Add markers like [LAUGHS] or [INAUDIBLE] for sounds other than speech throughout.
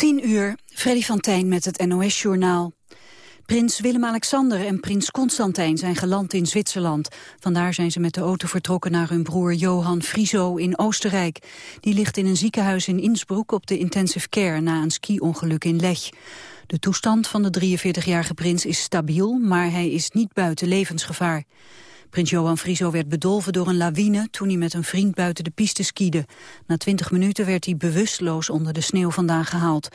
10 uur, Freddy van Tijn met het NOS-journaal. Prins Willem-Alexander en prins Constantijn zijn geland in Zwitserland. Vandaar zijn ze met de auto vertrokken naar hun broer Johan Friso in Oostenrijk. Die ligt in een ziekenhuis in Innsbruck op de intensive care na een ski-ongeluk in Lech. De toestand van de 43-jarige prins is stabiel, maar hij is niet buiten levensgevaar. Prins Johan Friso werd bedolven door een lawine toen hij met een vriend buiten de piste skiede. Na twintig minuten werd hij bewusteloos onder de sneeuw vandaan gehaald.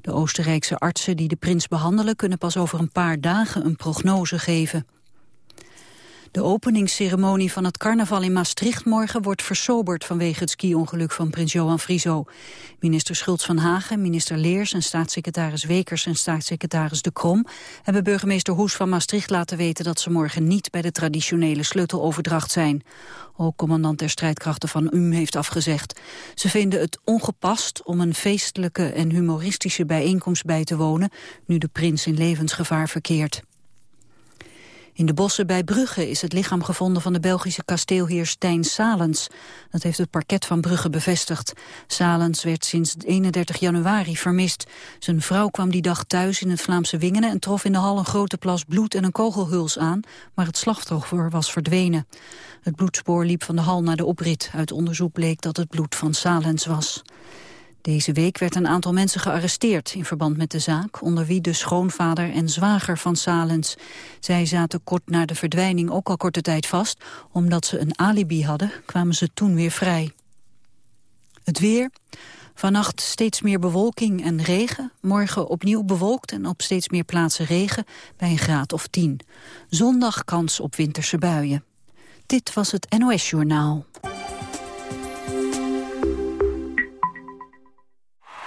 De Oostenrijkse artsen die de prins behandelen kunnen pas over een paar dagen een prognose geven. De openingsceremonie van het carnaval in Maastricht morgen wordt versoberd vanwege het ski-ongeluk van prins Johan Frieso. Minister Schultz van Hagen, minister Leers en staatssecretaris Wekers en staatssecretaris De Krom hebben burgemeester Hoes van Maastricht laten weten dat ze morgen niet bij de traditionele sleuteloverdracht zijn. Ook commandant der strijdkrachten van UM heeft afgezegd. Ze vinden het ongepast om een feestelijke en humoristische bijeenkomst bij te wonen, nu de prins in levensgevaar verkeert. In de bossen bij Brugge is het lichaam gevonden van de Belgische kasteelheer Stijn Salens. Dat heeft het parket van Brugge bevestigd. Salens werd sinds 31 januari vermist. Zijn vrouw kwam die dag thuis in het Vlaamse Wingenen... en trof in de hal een grote plas bloed en een kogelhuls aan... maar het slachtoffer was verdwenen. Het bloedspoor liep van de hal naar de oprit. Uit onderzoek bleek dat het bloed van Salens was. Deze week werd een aantal mensen gearresteerd in verband met de zaak, onder wie de schoonvader en zwager van Salens. Zij zaten kort na de verdwijning ook al korte tijd vast. Omdat ze een alibi hadden, kwamen ze toen weer vrij. Het weer. Vannacht steeds meer bewolking en regen. Morgen opnieuw bewolkt en op steeds meer plaatsen regen bij een graad of 10. Zondag kans op winterse buien. Dit was het NOS Journaal.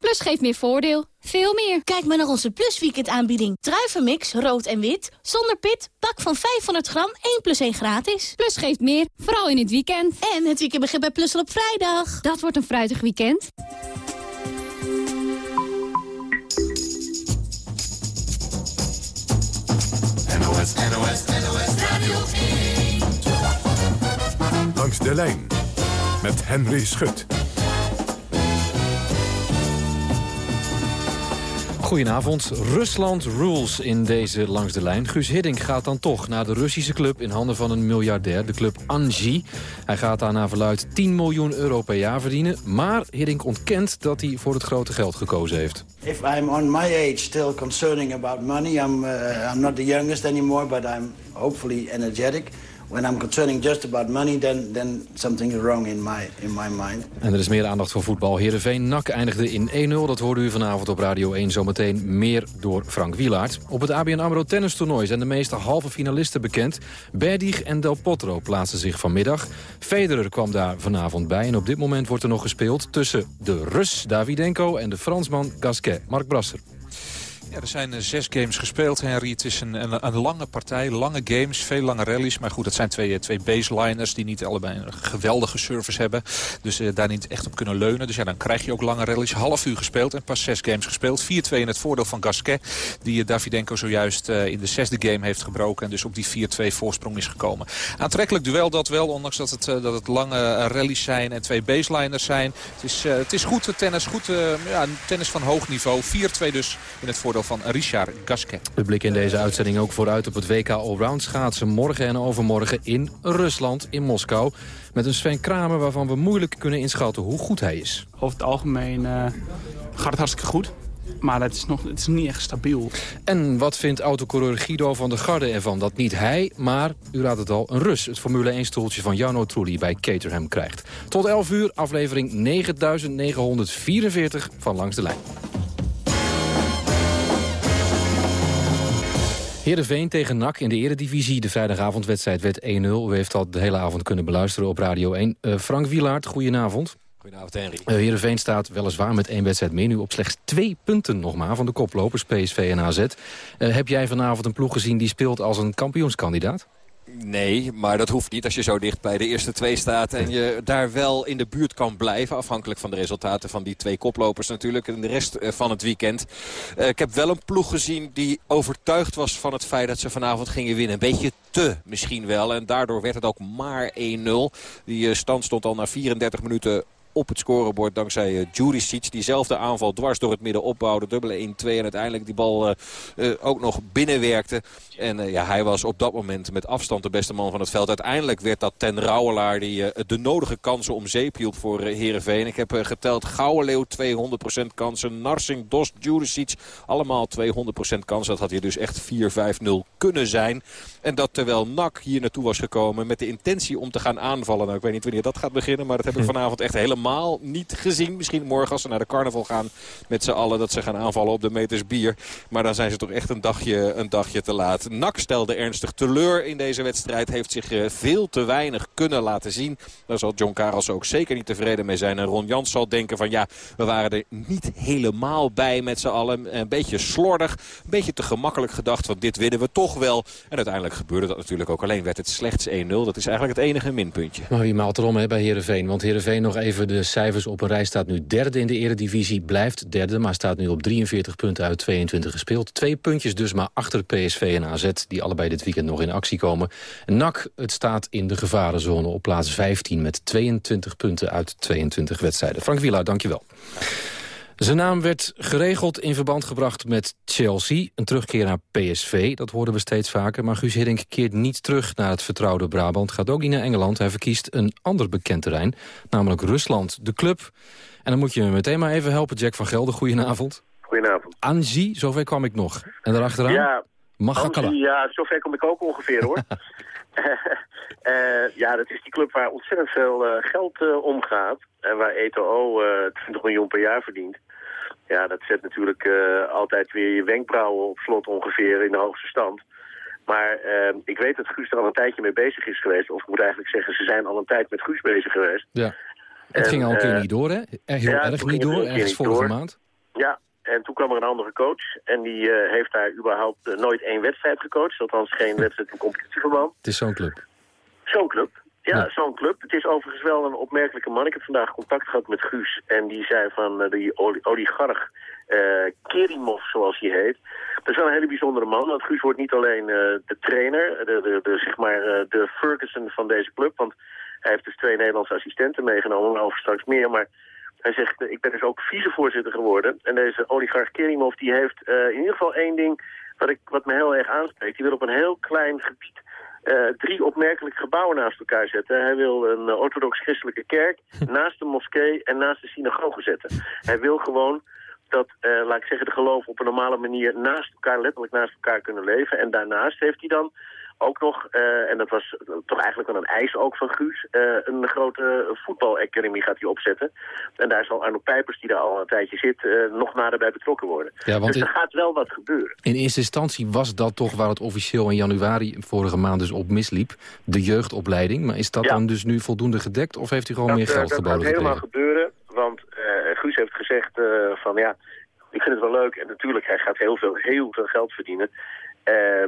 Plus geeft meer voordeel. Veel meer. Kijk maar naar onze Plus Weekend aanbieding. Druivenmix, rood en wit. Zonder pit, pak van 500 gram, 1 plus 1 gratis. Plus geeft meer, vooral in het weekend. En het weekend begint bij Plus al op vrijdag. Dat wordt een fruitig weekend. NOS, NOS, NOS Radio 1. Langs de lijn met Henry Schut. Goedenavond. Rusland rules in deze Langs de Lijn. Guus Hiddink gaat dan toch naar de Russische club in handen van een miljardair, de club Anji. Hij gaat daar naar verluid 10 miljoen euro per jaar verdienen. Maar Hiddink ontkent dat hij voor het grote geld gekozen heeft. If I'm on my age still concerning about money, I'm, uh, I'm not the youngest anymore, but I'm hopefully energetic when I'm concerning just about money, then, then something is wrong in my, in my mind. En er is meer aandacht voor voetbal. Heerenveen NAC eindigde in 1-0. Dat hoorde u vanavond op Radio 1. Zometeen meer door Frank Wielaert. Op het ABN AMRO tennistoernooi zijn de meeste halve finalisten bekend. Berdig en Del Potro plaatsen zich vanmiddag. Federer kwam daar vanavond bij. En op dit moment wordt er nog gespeeld tussen de Rus Davidenko en de Fransman Gasquet. Mark Brasser. Er zijn eh, zes games gespeeld, Henry. Het is een, een, lange partij, lange games, veel lange rallies. Maar goed, het zijn twee, twee baseliners die niet allebei een geweldige service hebben. Dus uh, daar niet echt op kunnen leunen. Dus ja, dan krijg je ook lange rallies. Half uur gespeeld en pas zes games gespeeld. 4-2 in het voordeel van Gasquet. Die Davidenko zojuist in de zesde game heeft gebroken. En dus op die 4-2 voorsprong is gekomen. Aantrekkelijk duel dat wel, ondanks dat het, dat het lange rallies zijn en twee baseliners zijn. Het is, het is goed tennis, goed ja, tennis van hoog niveau. 4-2 dus in het voordeel van Richard Gasquet. We blikken in deze uitzending ook vooruit op het WK Allround schaatsen... morgen en overmorgen in Rusland, in Moskou. Met een Sven Kramer waarvan we moeilijk kunnen inschatten hoe goed hij is. Over het algemeen uh, gaat het hartstikke goed. Maar het is, nog, het is niet echt stabiel. En wat vindt autocoureur Guido van der Garde ervan? Dat niet hij, maar, u raadt het al, een Rus... het Formule 1-stoeltje van Jarno Trulli bij Caterham krijgt. Tot 11 uur, aflevering 9944 van Langs de Lijn. Heerenveen tegen NAC in de eredivisie. De vrijdagavondwedstrijd werd 1-0. U heeft al de hele avond kunnen beluisteren op Radio 1. Uh, eh, Frank Wielaert, goedenavond. Goedenavond, Henry. Uh, Heerenveen staat weliswaar met één wedstrijd meer. Nu op slechts twee punten nog maar van de koplopers PSV en AZ. Uh, heb jij vanavond een ploeg gezien die speelt als een kampioenskandidaat? Nee, maar dat hoeft niet als je zo dicht bij de eerste twee staat... en je daar wel in de buurt kan blijven. Afhankelijk van de resultaten van die twee koplopers natuurlijk. En de rest eh, van het weekend. Uh, ik heb wel een ploeg gezien die overtuigd was van het feit dat ze vanavond gingen winnen. Een beetje te misschien wel. En daardoor werd het ook maar 1-0. Die uh, stand stond al na 34 minuten op het scorebord dankzij uh, Juricic. Diezelfde aanval dwars door het midden opbouwde. Dubbele 1-2 en uiteindelijk die bal uh, uh, ook nog binnenwerkte. En ja, hij was op dat moment met afstand de beste man van het veld. Uiteindelijk werd dat ten Rauwelaar die de nodige kansen om zeep hielp voor Heerenveen. Ik heb geteld Gouwenleeuw 200% kansen. Narsing, Dost, Juricic allemaal 200% kansen. Dat had hier dus echt 4-5-0 kunnen zijn. En dat terwijl NAC hier naartoe was gekomen met de intentie om te gaan aanvallen. Nou, ik weet niet wanneer dat gaat beginnen, maar dat heb ik [LAUGHS] vanavond echt helemaal niet gezien. Misschien morgen als ze naar de carnaval gaan met z'n allen dat ze gaan aanvallen op de meters bier. Maar dan zijn ze toch echt een dagje, een dagje te laat. NAC stelde ernstig teleur in deze wedstrijd. Heeft zich veel te weinig kunnen laten zien. Daar zal John Karels ook zeker niet tevreden mee zijn. En Ron Jans zal denken van ja, we waren er niet helemaal bij met z'n allen. Een beetje slordig, een beetje te gemakkelijk gedacht. Want dit winnen we toch wel. En uiteindelijk gebeurde dat natuurlijk ook. Alleen werd het slechts 1-0. Dat is eigenlijk het enige minpuntje. Maar wie maalt erom hè, bij Heerenveen? Want Heerenveen nog even de cijfers op een rij. Staat nu derde in de eredivisie. Blijft derde, maar staat nu op 43 punten uit 22 gespeeld. Twee puntjes dus maar achter PSV en AZ. Die allebei dit weekend nog in actie komen. NAC, het staat in de gevarenzone op plaats 15 met 22 punten uit 22 wedstrijden. Frank Wieler, dankjewel. Zijn naam werd geregeld in verband gebracht met Chelsea. Een terugkeer naar PSV, dat hoorden we steeds vaker. Maar Guus Hiddink keert niet terug naar het vertrouwde Brabant. Gaat ook niet naar Engeland. Hij verkiest een ander bekend terrein, namelijk Rusland, de club. En dan moet je me meteen maar even helpen, Jack van Gelder. Goedenavond. Goedenavond. Anji, zover kwam ik nog. En daarachteraan? Ja, Magakala. ja, zover kom ik ook ongeveer hoor. uh, [LAUGHS] [LAUGHS] ja, dat is die club waar ontzettend veel uh, geld uh, omgaat. En waar ETO 20 miljoen per jaar verdient. Ja, dat zet natuurlijk uh, altijd weer je wenkbrauwen op slot ongeveer in de hoogste stand. Maar uh, ik weet dat Guus er al een tijdje mee bezig is geweest. Of ik moet eigenlijk zeggen, ze zijn al een tijd met Guus bezig geweest. Ja. Het ging al een keer uh, niet door, hè? Erg heel ja, erg niet door, ergens vorige door. maand. Ja, en toen kwam er een andere coach. En die uh, heeft daar überhaupt nooit één wedstrijd gecoacht. Althans geen [LAUGHS] wedstrijd in competitieverband. Het is zo'n club. Zo'n club. Ja, ja. zo'n club. Het is overigens wel een opmerkelijke man. Ik heb vandaag contact gehad met Guus. En die zei van uh, die oligarch uh, Kerimov, zoals hij heet. Dat is wel een hele bijzondere man. Want Guus wordt niet alleen uh, de trainer, de, de, de, zeg maar, de Ferguson van deze club. Want hij heeft dus twee Nederlandse assistenten meegenomen. Over straks meer. Maar hij zegt, ik ben dus ook vicevoorzitter geworden. En deze oligarch Kerimov die heeft in ieder geval één ding wat, ik, wat me heel erg aanspreekt. Die wil op een heel klein gebied uh, drie opmerkelijke gebouwen naast elkaar zetten. Hij wil een uh, orthodox-christelijke kerk [LAUGHS] naast de moskee en naast de synagoge zetten. Hij wil gewoon dat, uh, laat ik zeggen, de geloven op een normale manier naast elkaar, letterlijk naast elkaar kunnen leven. En daarnaast heeft hij dan ook nog, uh, en dat was toch eigenlijk wel een eis ook van Guus, uh, een grote voetbalacademie gaat hij opzetten. En daar zal Arno Pijpers, die daar al een tijdje zit, uh, nog nader bij betrokken worden. Ja, want dus er gaat wel wat gebeuren. In eerste instantie was dat toch waar het officieel in januari vorige maand dus op misliep. De jeugdopleiding. Maar is dat ja. dan dus nu voldoende gedekt of heeft hij gewoon dat, meer geld dat geboden gaat helemaal gebeuren, want Guus heeft gezegd van ja, ik vind het wel leuk. En natuurlijk, hij gaat heel veel, heel veel geld verdienen. Uh,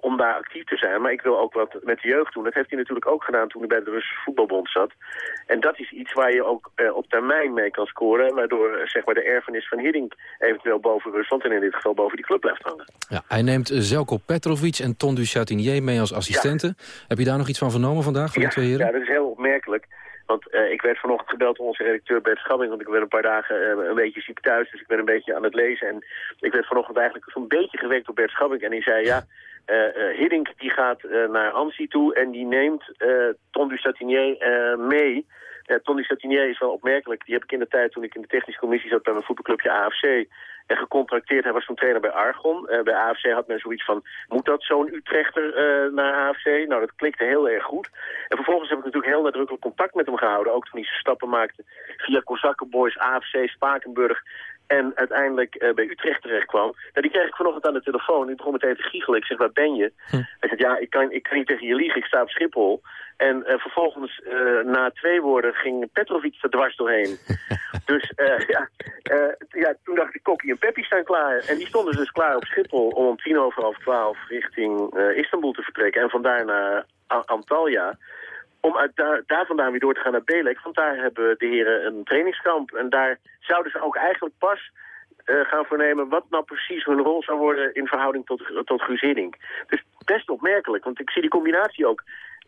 om, daar actief te zijn. Maar ik wil ook wat met de jeugd doen. Dat heeft hij natuurlijk ook gedaan toen hij bij de Russische voetbalbond zat. En dat is iets waar je ook uh, op termijn mee kan scoren. Waardoor uh, zeg maar de erfenis van Hiddink eventueel boven Rusland... en in dit geval boven die club blijft hangen. Ja, hij neemt Zelko Petrovic en Ton du Chatinier mee als assistenten. Ja. Heb je daar nog iets van vernomen vandaag, van ja, die twee heren? Ja, dat is heel opmerkelijk. Want uh, ik werd vanochtend gebeld door onze redacteur Bert Schabbing, want ik ben een paar dagen uh, een beetje ziek thuis, dus ik ben een beetje aan het lezen. En ik werd vanochtend eigenlijk zo'n beetje gewekt door Bert Schabbing en die zei, ja, uh, Hiddink die gaat naar Annecy toe en die neemt Ton du Satinier mee. Ton du Satinier is wel opmerkelijk, die heb ik in de tijd toen ik in de technische commissie zat bij mijn voetbalclubje AFC gecontracteerd. Hij was toen trainer bij Argon. Uh, bij AFC had men zoiets van, moet dat zo'n Utrechter uh, naar AFC? Nou, dat klikte heel erg goed. En vervolgens heb ik natuurlijk heel nadrukkelijk contact met hem gehouden. Ook toen hij stappen maakte via Kozakkenboys, AFC, Spakenburg. En uiteindelijk eh, bij Utrecht terecht kwam. Nou, die kreeg ik vanochtend aan de telefoon. Ik begon meteen te giechelen. Ik zeg, waar ben je? Hij zegt, ja, ik kan, ik kan niet tegen je liegen. Ik sta op Schiphol. En eh, vervolgens, eh, na twee woorden, ging Petrovic er dwars doorheen. [LAUGHS] dus ja, ja, toen dacht ik, Kokkie en Peppi staan klaar. En die stonden dus klaar op Schiphol om om tien over half twaalf richting Istanbul te vertrekken. En vandaar naar Antalya. Om uit daar, daar vandaan weer door te gaan naar Belek. Want daar hebben de heren een trainingskamp. En daar zouden ze ook eigenlijk pas eh, gaan voornemen wat nou precies hun rol zou worden in verhouding tot, tot Guus Hiddink. Dus best opmerkelijk, want ik zie die combinatie ook.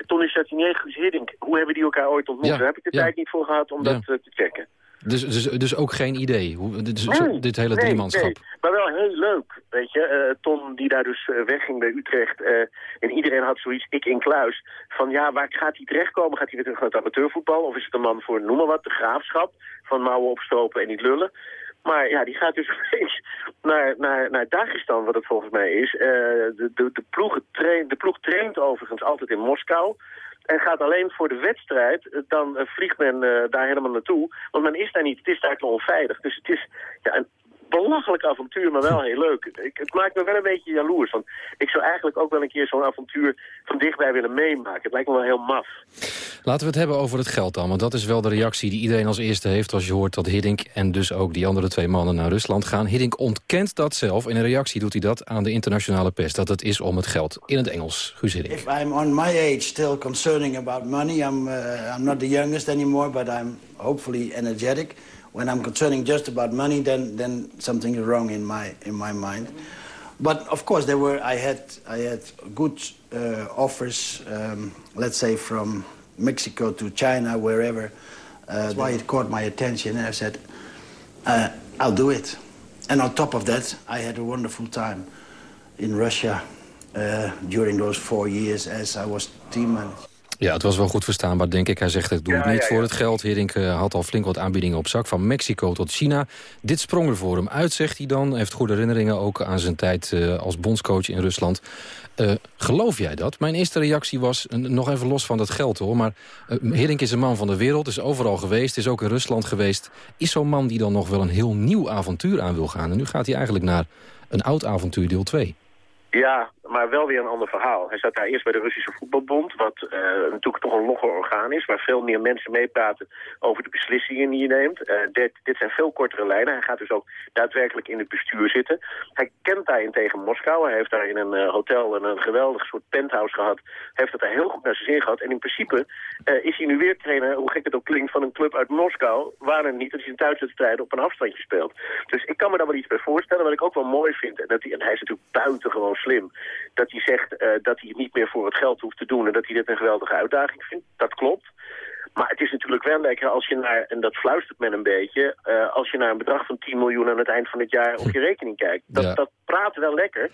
Tony Chatinier, Guus Hiddink, hoe hebben die elkaar ooit ontmoet? Ja, Daar heb ik de ja. tijd niet voor gehad om Ja. dat eh, te checken. Dus, dus, dus ook geen idee, hoe, dit, Nee, zo- dit hele nee, driemanschap. nee. Maar wel heel leuk, weet je. Eh, Ton die daar dus eh, wegging bij Utrecht. eh, en iedereen had zoiets, ik in kluis. Van ja, waar gaat hij terechtkomen? Gaat hij weer terug naar het amateurvoetbal? Of is het een man voor, noem maar wat, de graafschap? Van mouwen opstropen en niet lullen. Maar ja, die gaat dus [LAUGHS] opeens naar, naar, naar Dagestan, wat het volgens mij is. De, de, de, ploeg traint, de ploeg traint overigens altijd in Moskou. En gaat alleen voor de wedstrijd, eh, dan eh, vliegt men eh, daar helemaal naartoe. Want men is daar niet, het is daar te onveilig. Dus het is ja, een belachelijk avontuur, maar wel heel leuk. Ik, het maakt me wel een beetje jaloers. Want ik zou eigenlijk ook wel een keer zo'n avontuur van dichtbij willen meemaken. Het lijkt me wel heel maf. Laten we het hebben over het geld dan. Want dat is wel de reactie die iedereen als eerste heeft... als je hoort dat Hiddink en dus ook die andere twee mannen naar Rusland gaan. Hiddink ontkent dat zelf. In een reactie doet hij dat aan de internationale pers. Dat het is om het geld. In het Engels, Guus Hiddink. If I'm on my age still concerning about money, I'm, uh, I'm not the youngest anymore, but I'm hopefully energetic. When I'm concerning just about money, then, then something is wrong in my, in my mind. But of course, there were, I had, I had good uh, offers, um, let's say from Mexico to China, wherever. Uh, that's why it caught my attention, and I said, uh, I'll do it. And on top of that, I had a wonderful time in Russia uh, during those four years as I was team manager. Ja, het was wel goed verstaanbaar, denk ik. Hij zegt, ik doe het niet ja, voor ja. het geld. Hiddink eh, had al flink wat aanbiedingen op zak. Van Mexico tot China. Dit sprong er voor hem uit, zegt hij dan. Hij heeft goede herinneringen ook aan zijn tijd eh, als bondscoach in Rusland. Eh, geloof jij dat? Mijn eerste reactie was, nog even los van dat geld hoor... maar uh, Hiddink is een man van de wereld, is overal geweest... is ook in Rusland geweest. Is zo'n man die dan nog wel een heel nieuw avontuur aan wil gaan? En nu gaat hij eigenlijk naar een oud avontuur deel 2. Ja, maar wel weer een ander verhaal. Hij zat daar eerst bij de Russische Voetbalbond, wat eh, natuurlijk toch een logger orgaan is, waar veel meer mensen meepraten over de beslissingen die je neemt. Eh, dit, dit zijn veel kortere lijnen. Hij gaat dus ook daadwerkelijk in het bestuur zitten. Hij kent daarentegen Moskou. Hij heeft daar in een eh, hotel een, geweldig soort penthouse gehad. Hij heeft het daar heel goed naar zijn zin gehad. En in principe is hij nu weer trainer, hoe gek het ook klinkt, van een club uit Moskou, waar het niet dat hij zijn thuiswedstrijden op een afstandje speelt. Dus ik kan me daar wel iets bij voorstellen. Wat ik ook wel mooi vind, en, dat hij, en hij is natuurlijk buitengewoon slim, dat hij zegt eh, dat hij het niet meer voor het geld hoeft te doen en dat hij dit een geweldige uitdaging vindt. Dat klopt. Maar het is natuurlijk wel lekker als je naar, en dat fluistert men een beetje, eh, als je naar een bedrag van 10 miljoen aan het eind van het jaar op je [LAUGHS] rekening kijkt. Dat, Ja. dat praat wel lekker.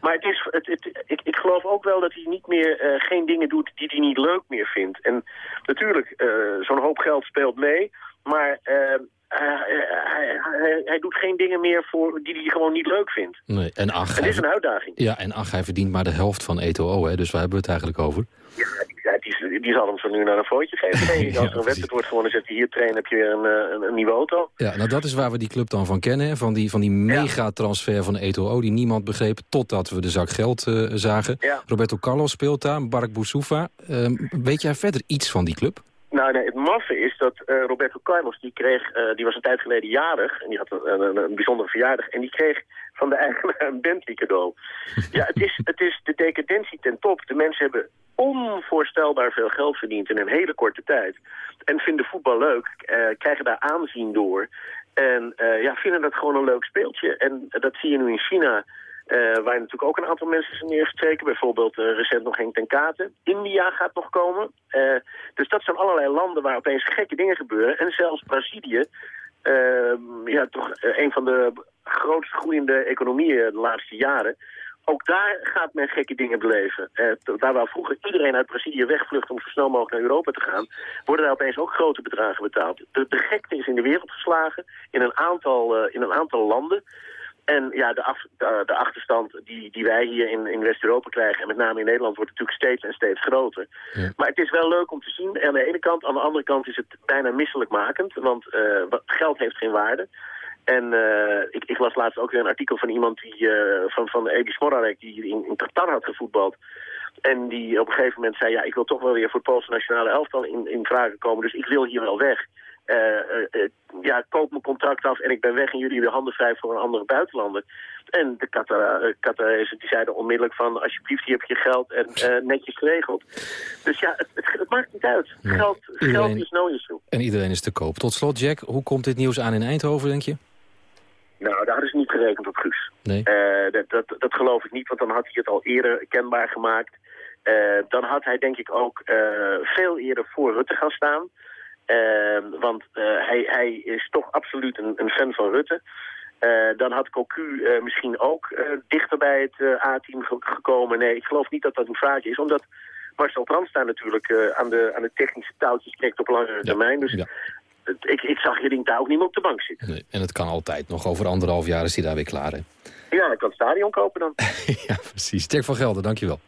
Maar het is, het, het, ik, ik geloof ook wel dat hij niet meer, eh, geen dingen doet die hij niet leuk meer vindt. En natuurlijk, zo'n hoop geld speelt mee, maar hij, hij, hij, hij doet geen dingen meer voor die hij gewoon niet leuk vindt. Nee, en ach, hij, is een uitdaging. ja, en ach, hij verdient maar de helft van ETO, hè, dus waar hebben we het eigenlijk over? Ja, die, die, die zal hem zo nu naar een footje geven. [LAUGHS] Ja, Als er een wedstrijd wordt gewonnen, zegt hij hier trainen, heb je weer een, eh, een, een nieuwe auto. Ja, nou dat is waar we die club dan van kennen. hè, Van die, van die megatransfer van Eto'o die niemand begreep... totdat we de zak geld eh, zagen. Ja. Roberto Carlos speelt daar, Bark Boussoufa. Ehm, weet jij verder iets van die club? Nou, nee, het maffe is dat eh, Roberto Carlos, die kreeg, eh, die was een tijd geleden jarig. En die had een, een, een bijzondere verjaardag. En die kreeg van de eigenaar een Bentley cadeau. ja, het is, het is de decadentie ten top. De mensen hebben onvoorstelbaar veel geld verdiend in een hele korte tijd. En vinden voetbal leuk, eh, krijgen daar aanzien door. En ja, vinden dat gewoon een leuk speeltje. En dat zie je nu in China... eh, waar natuurlijk ook een aantal mensen zijn neergestreken. Bijvoorbeeld eh, recent nog Henk ten Katen. India gaat nog komen. Eh, dus dat zijn allerlei landen waar opeens gekke dingen gebeuren. En zelfs Brazilië, eh, ja, toch een van de grootst groeiende economieën de laatste jaren. Ook daar gaat men gekke dingen beleven. Daar waar vroeger iedereen uit Brazilië wegvlucht om zo snel mogelijk naar Europa te gaan, worden daar opeens ook grote bedragen betaald. De, de gekte is in de wereld geslagen in een aantal, in een aantal landen. En ja, de, af, de, de achterstand die, die wij hier in, in West-Europa krijgen, en met name in Nederland, wordt natuurlijk steeds en steeds groter. Ja. Maar het is wel leuk om te zien. Aan de ene kant, aan de andere kant is het bijna misselijkmakend, want eh, geld heeft geen waarde. En ik, ik, las laatst ook weer een artikel van iemand die, van, van Edis Morarek, die in, in Qatar had gevoetbald. En die op een gegeven moment zei, ja, ik wil toch wel weer voor het Poolse nationale elftal in, in vragen komen. Dus ik wil hier wel weg. Uh, uh, ja, koop mijn contract af en ik ben weg en jullie weer handen vrij voor een andere buitenlander. En de Qatarezen die zeiden onmiddellijk van alsjeblieft, hier heb je geld en netjes geregeld. Dus ja, het, het, maakt niet uit. Geld, geld is no issue. En iedereen is te koop. Tot slot, Jack, hoe komt dit nieuws aan in Eindhoven, denk je? Nou, daar ze niet gerekend op Guus. Nee. dat, dat, dat geloof ik niet, want dan had hij het al eerder kenbaar gemaakt. dan had hij denk ik ook veel eerder voor Rutte gaan staan. Uh, want uh, hij, hij, is toch absoluut een, een fan van Rutte. Uh, dan had Cocu uh, misschien ook dichter bij het A-team ge gekomen. Nee, ik geloof niet dat dat een vraag is. Omdat Marcel Transda natuurlijk aan, de, aan de technische touwtjes trekt op langere termijn. Dus ja. ik, ik zag Hiddink daar ook niet meer op de bank zitten. Nee, en het kan altijd. Nog over anderhalf jaar is hij daar weer klaar. Hè? Ja, ik kan het stadion kopen dan. [LAUGHS] ja, precies. Jack van Gelder, dankjewel.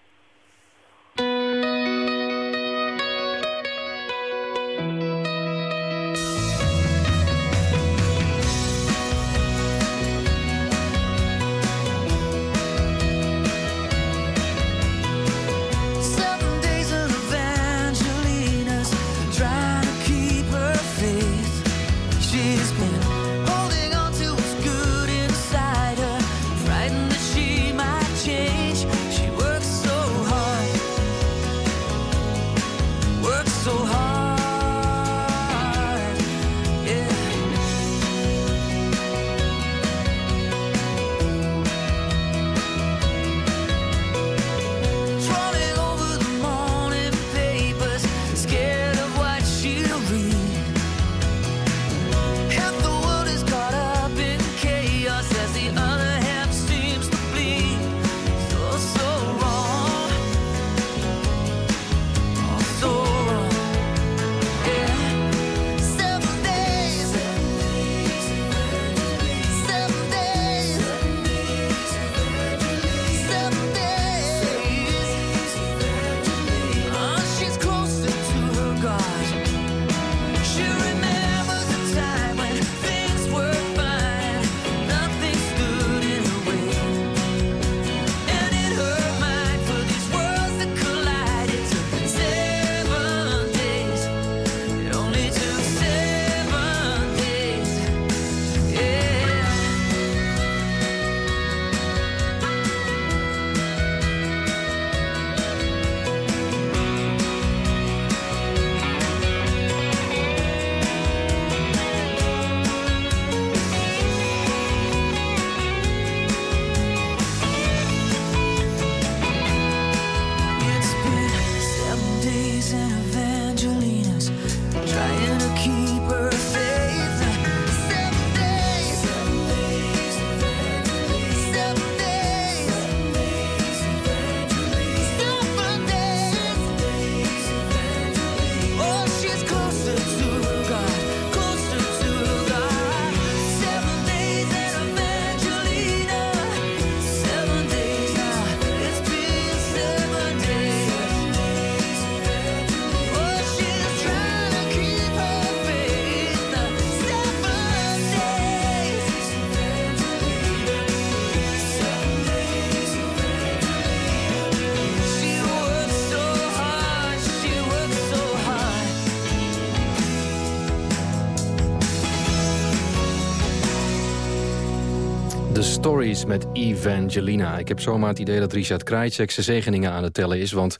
Stories met Evangelina. Ik heb zomaar het idee dat Richard Krajcek zijn zegeningen aan het tellen is... want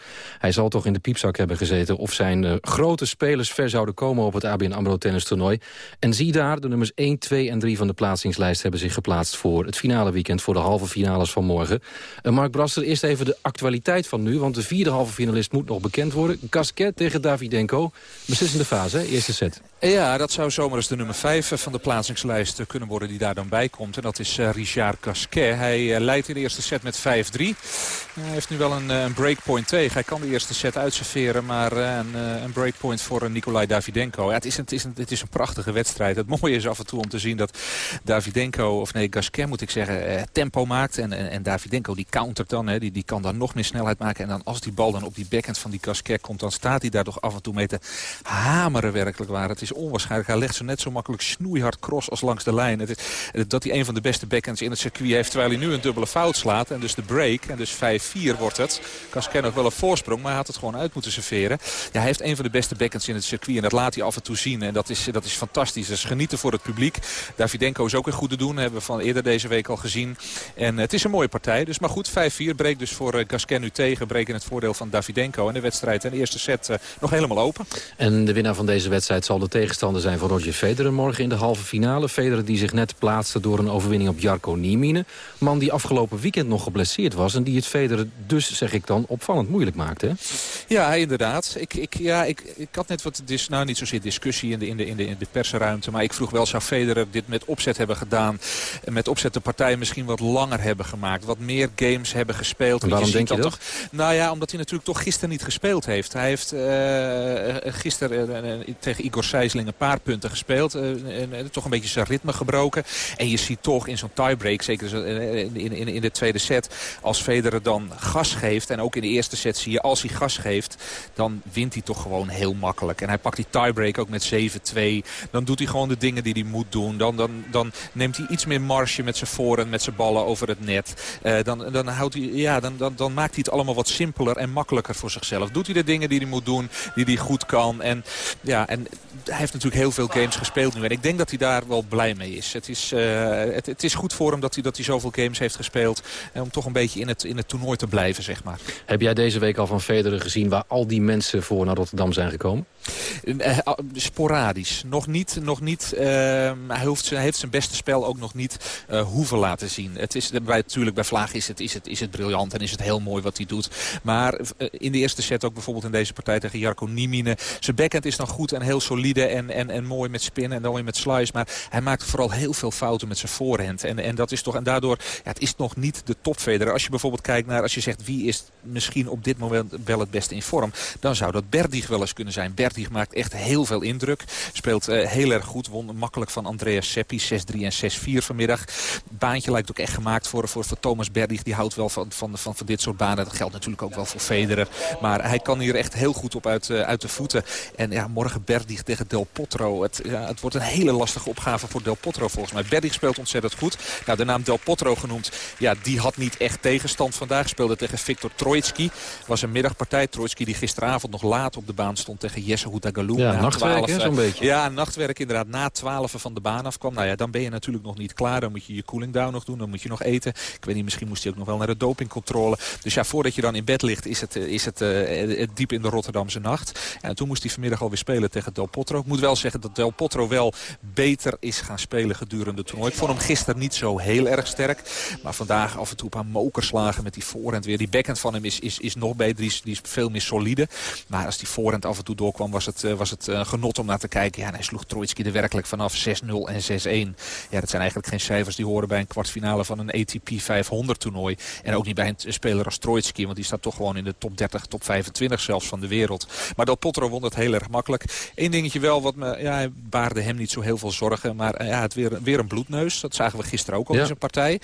hij zal toch in de piepzak hebben gezeten... of zijn uh, grote spelers ver zouden komen op het ABN AMRO tennis toernooi. En zie daar, de nummers 1, 2 en 3 van de plaatsingslijst... hebben zich geplaatst voor het finale weekend... voor de halve finales van morgen. Uh, Mark Brasser, eerst even de actualiteit van nu... want de vierde halve finalist moet nog bekend worden. Gasquet tegen Davidenko. Beslissende fase, eerste set. Ja, dat zou zomaar eens de nummer 5 van de plaatsingslijst kunnen worden... die daar dan bij komt. En dat is Bijar Gasquet. Hij leidt in de eerste set met 5-3. Hij heeft nu wel een, een, breakpoint tegen. Hij kan de eerste set uitserveren, maar een, een, breakpoint voor Nikolai Davidenko. Ja, het, is een, het, is het is een prachtige wedstrijd. Het mooie is af en toe om te zien dat Davidenko, of nee, Gasquet moet ik zeggen, tempo maakt. En, en, en Davidenko die countert dan, hè, die, die kan dan nog meer snelheid maken. En dan als die bal dan op die backhand van die Gasquet komt, dan staat hij daar toch af en toe mee te hameren werkelijk waar. Het is onwaarschijnlijk. Hij legt zo net zo makkelijk snoeihard cross als langs de lijn. Het is, dat hij een van de beste backhands in het circuit heeft, terwijl hij nu een dubbele fout slaat. En dus de break, en dus 5-4 wordt het. Gasquet nog wel een voorsprong, maar hij had het gewoon uit moeten serveren. Ja, hij heeft een van de beste backhands in het circuit en dat laat hij af en toe zien. En dat is, dat is fantastisch. Dat is genieten voor het publiek. Davidenko is ook een goede doen, hebben we van eerder deze week al gezien. En het is een mooie partij. Dus maar goed, 5-4 breekt dus voor Gasquet nu tegen. Breek in het voordeel van Davidenko. En de wedstrijd en de eerste set uh, nog helemaal open. En de winnaar van deze wedstrijd zal de tegenstander zijn van Roger Federer morgen in de halve finale. Federer die zich net plaatste door een overwinning op Jarko Niemine. Man die afgelopen weekend nog geblesseerd was. En die het Federer dus, zeg ik dan, opvallend moeilijk maakte. Ja, inderdaad. Ik, ik, ja, ik, ik had net wat, dis, nou niet zozeer discussie in de, in, de, in, de, in de persruimte. Maar ik vroeg wel, zou Federer dit met opzet hebben gedaan? En met opzet de partij misschien wat langer hebben gemaakt. Wat meer games hebben gespeeld. En waarom je denk je dat? Toch, nou ja, omdat hij natuurlijk toch gisteren niet gespeeld heeft. Hij heeft uh, gisteren uh, tegen Igor Sijsling een paar punten gespeeld. en, toch een beetje zijn ritme gebroken. En je ziet toch in zo'n tiebreak, zeker in, in, in de tweede set... als Federer dan gas geeft, en ook in de eerste set zie je... als gas geeft, dan wint hij toch gewoon heel makkelijk. En hij pakt die tiebreak ook met 7-2. Dan doet hij gewoon de dingen die hij moet doen. Dan, dan, dan neemt hij iets meer marge met zijn voor en met zijn ballen over het net. dan, dan, houdt hij, ja, dan, dan maakt hij het allemaal wat simpeler en makkelijker voor zichzelf. Doet hij de dingen die hij moet doen, die hij goed kan. En, ja, en hij heeft natuurlijk heel veel games gespeeld nu. En ik denk dat hij daar wel blij mee is. Het is, uh, het, het, is goed voor hem dat hij, dat hij zoveel games heeft gespeeld. En om toch een beetje in het, in het toernooi te blijven, zeg maar. Heb jij deze week al van Federer gezien waar al die mensen voor naar Rotterdam zijn gekomen? Uh, sporadisch. Nog niet. Nog niet uh, hij, hoeft, heeft zijn beste spel ook nog niet hoeven laten zien. Het is, bij, natuurlijk bij Vlaag is het, is, het, is het briljant en is het heel mooi wat hij doet. Maar in de eerste set ook bijvoorbeeld in deze partij tegen Jarko Niemine. Zijn backhand is nog goed en heel solide en, en, mooi met spin en dan weer met slice. Maar hij maakt vooral heel veel fouten met zijn voorhand. En, en, dat is toch, en daardoor, ja, het is nog niet de topveder. Als je bijvoorbeeld kijkt naar, als je zegt wie is misschien op dit moment wel het beste in vorm. Dan zou dat Berdig wel eens kunnen zijn. Berdig maakt echt heel veel indruk. Speelt uh, heel erg goed. Won makkelijk van Andreas Seppi. 6-3 en 6-4 vanmiddag. Baantje lijkt ook echt gemaakt voor, voor, voor Thomas Berdig. Die houdt wel van, van, van, van dit soort banen. Dat geldt natuurlijk ook wel voor Federer. Maar hij kan hier echt heel goed op uit, uh, uit de voeten. En ja, morgen Berdig tegen Del Potro. Het, ja, het wordt een hele lastige opgave voor Del Potro volgens mij. Berdig speelt ontzettend goed. Nou, de naam Del Potro genoemd. Ja, die had niet echt tegenstand vandaag. Speelde tegen Victor Troitsky. Was een middagpartij. Troitsky die gisteravond nog laat op de baan stond tegen Jesse Houtagaloum. Ja, nachtwerk zo'n beetje. Ja, nachtwerk inderdaad. Na 12 van de baan afkwam. Nou ja, dan ben je natuurlijk nog niet klaar. Dan moet je je cooling down nog doen. Dan moet je nog eten. Ik weet niet, misschien moest hij ook nog wel naar de dopingcontrole. Dus ja, voordat je dan in bed ligt is het, is het uh, diep in de Rotterdamse nacht. En toen moest hij vanmiddag alweer spelen tegen Del Potro. Ik moet wel zeggen dat Del Potro wel beter is gaan spelen gedurende het toernooi. Ik vond hem gisteren niet zo heel erg sterk. Maar vandaag af en toe een paar mokerslagen met die voorhand weer. Die backhand van hem is, is, is nog beter. Die is, die is veel meer solide. Maar als die voorhand af en toe doorkwam was het, uh, was het uh, genot om naar te kijken. Ja, hij sloeg Troitsky er werkelijk vanaf 6-0 en 6-1. Ja, dat zijn eigenlijk geen cijfers die horen bij een kwartfinale van een ATP 500 toernooi. En ook niet bij een speler als Troitsky. Want die staat toch gewoon in de top 30, top 25 zelfs van de wereld. Maar Del Potro won het heel erg makkelijk. Eén dingetje wel, wat me, ja, hij baarde hem niet zo heel veel zorgen. Maar uh, ja, het weer, weer een bloedneus. Dat zagen we gisteren ook al ja. in zijn partij.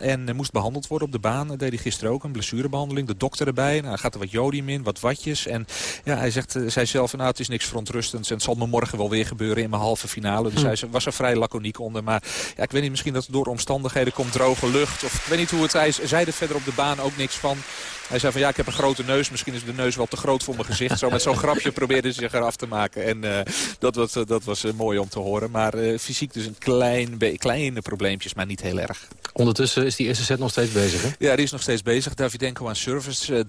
En moest behandeld worden op de baan. Dat deed hij gisteren ook. Een blessurebehandeling. De dokter erbij. Nou, gaat er wat jodium in, wat watjes. En ja, hij zegt, zei zelf, nou, het is niks verontrustends. En het zal me morgen wel weer gebeuren in mijn halve finale. Dus hm. hij was er vrij laconiek onder. Maar ja, ik weet niet, misschien dat het door omstandigheden komt droge lucht. Of ik weet niet hoe het hij zei er verder op de baan ook niks van. Hij zei van ja, ik heb een grote neus. Misschien is de neus wel te groot voor mijn gezicht. Zo met zo'n [LAUGHS] grapje probeerde ze zich eraf te maken. En uh, dat was, dat was uh, mooi om te horen. Maar uh, fysiek dus een klein, kleine probleempjes, maar niet heel erg. Ondertussen is die eerste set nog steeds bezig, hè? Ja, die is nog steeds bezig. Davidenko aan service, 30-15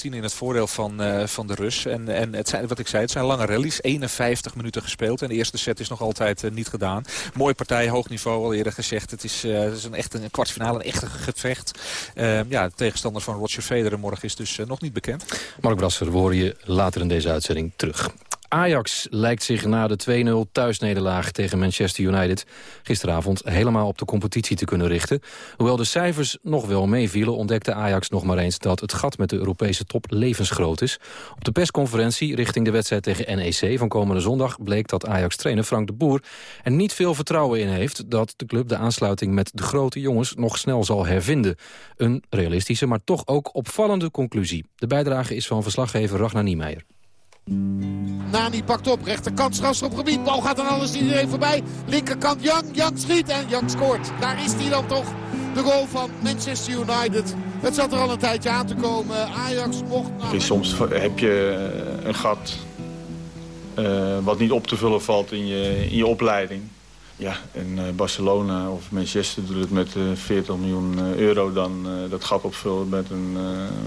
in het voordeel van, van de Rus. En, en het zijn, wat ik zei, het zijn lange rallies. 51 minuten gespeeld. En de eerste set is nog altijd niet gedaan. Mooie partij, hoog niveau, al eerder gezegd. Het is, het is een, echt een kwartfinale, een echte gevecht. ja, de tegenstander van Roger Federer morgen is dus nog niet bekend. Mark Brasser, we je later in deze uitzending terug. Ajax lijkt zich na de 2-0 thuisnederlaag tegen Manchester United... gisteravond helemaal op de competitie te kunnen richten. Hoewel de cijfers nog wel meevielen... ontdekte Ajax nog maar eens dat het gat met de Europese top levensgroot is. Op de persconferentie richting de wedstrijd tegen NEC van komende zondag... bleek dat Ajax-trainer Frank de Boer er niet veel vertrouwen in heeft... dat de club de aansluiting met de grote jongens nog snel zal hervinden. Een realistische, maar toch ook opvallende conclusie. De bijdrage is van verslaggever Ragnar Niemeyer. Nani pakt op, rechterkant gebied. Bal gaat dan alles iedereen voorbij. Linkerkant Young, Young schiet en Young scoort. Daar is hij dan toch, de goal van Manchester United. Het zat er al een tijdje aan te komen. Ajax mocht... Nou... Soms heb je eh, een gat uh, wat niet op te vullen valt in je, in je opleiding. Ja, en uh, Barcelona of Manchester doet het met uh, 40 miljoen euro dan dat gat opvullen met een,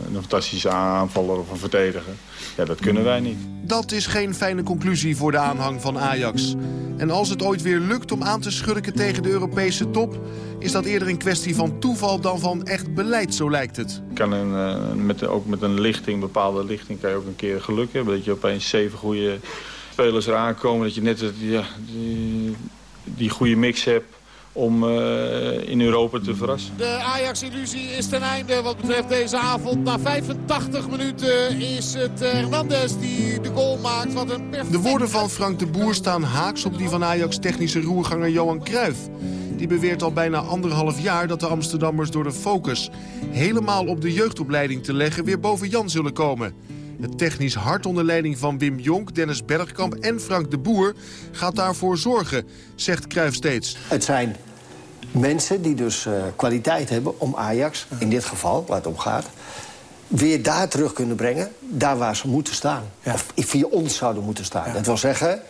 een fantastische aanvaller of een verdediger. Ja, dat kunnen wij niet. Dat is geen fijne conclusie voor de aanhang van Ajax. En als het ooit weer lukt om aan te schurken tegen de Europese top... is dat eerder een kwestie van toeval dan van echt beleid, zo lijkt het. Kan een, met, ook met een lichting, bepaalde lichting, kan je ook een keer geluk hebben. Dat je opeens zeven goede spelers eraan komen. Dat je net ja, die, die goede mix hebt om uh, in Europa te verrassen. De Ajax-illusie is ten einde wat betreft deze avond. Na 85 minuten is het Hernandez die de goal maakt. Wat een de woorden van Frank de Boer staan haaks op die van Ajax-technische roerganger Johan Cruijff. Die beweert al bijna anderhalf jaar dat de Amsterdammers door de focus... helemaal op de jeugdopleiding te leggen weer boven Jan zullen komen. Het technisch hart onder leiding van Wim Jonk, Dennis Bergkamp en Frank de Boer... gaat daarvoor zorgen, zegt Cruijff steeds. Het zijn mensen die dus uh, kwaliteit hebben om Ajax, in dit geval, waar het om gaat... weer daar terug kunnen brengen, daar waar ze moeten staan. Ja. Of via ons zouden moeten staan. Ja. Dat wil zeggen,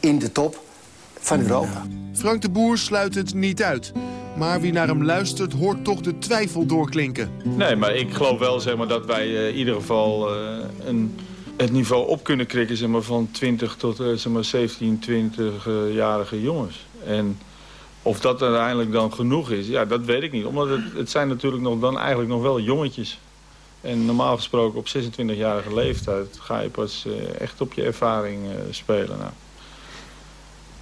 in de top van Europa. Frank de Boer sluit het niet uit. Maar wie naar hem luistert, hoort toch de twijfel doorklinken. Nee, maar ik geloof wel zeg maar, dat wij uh, in ieder geval uh, een, het niveau op kunnen krikken zeg maar, van 20 tot uh, zeg maar 17, 20-jarige jongens. En of dat uiteindelijk dan genoeg is, ja, dat weet ik niet. Omdat het, het zijn natuurlijk nog, dan eigenlijk nog wel jongetjes. En normaal gesproken op 26-jarige leeftijd ga je pas echt op je ervaring spelen. Nou.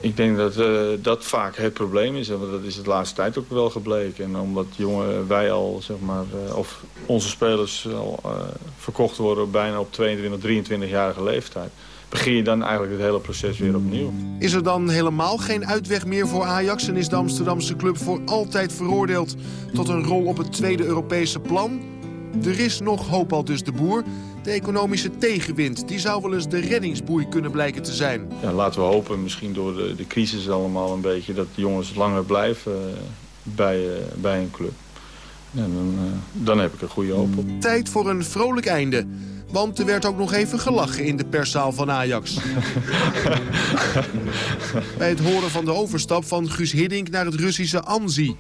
Ik denk dat uh, dat vaak het probleem is. Want dat is de laatste tijd ook wel gebleken. En omdat jongen, wij al, zeg maar, uh, of onze spelers al uh, verkocht worden bijna op 22, 23-jarige leeftijd. Begin je dan eigenlijk het hele proces weer opnieuw. Is er dan helemaal geen uitweg meer voor Ajax... en is de Amsterdamse club voor altijd veroordeeld... tot een rol op het tweede Europese plan? Er is nog hoop al dus de boer. De economische tegenwind die zou wel eens de reddingsboei kunnen blijken te zijn. Ja, laten we hopen, misschien door de, de crisis allemaal een beetje... dat de jongens langer blijven uh, bij, uh, bij een club. Ja, dan, uh, dan heb ik een goede hoop op. Tijd voor een vrolijk einde. Want er werd ook nog even gelachen in de perszaal van Ajax. [LAUGHS] Bij het horen van de overstap van Guus Hiddink naar het Russische Anzi.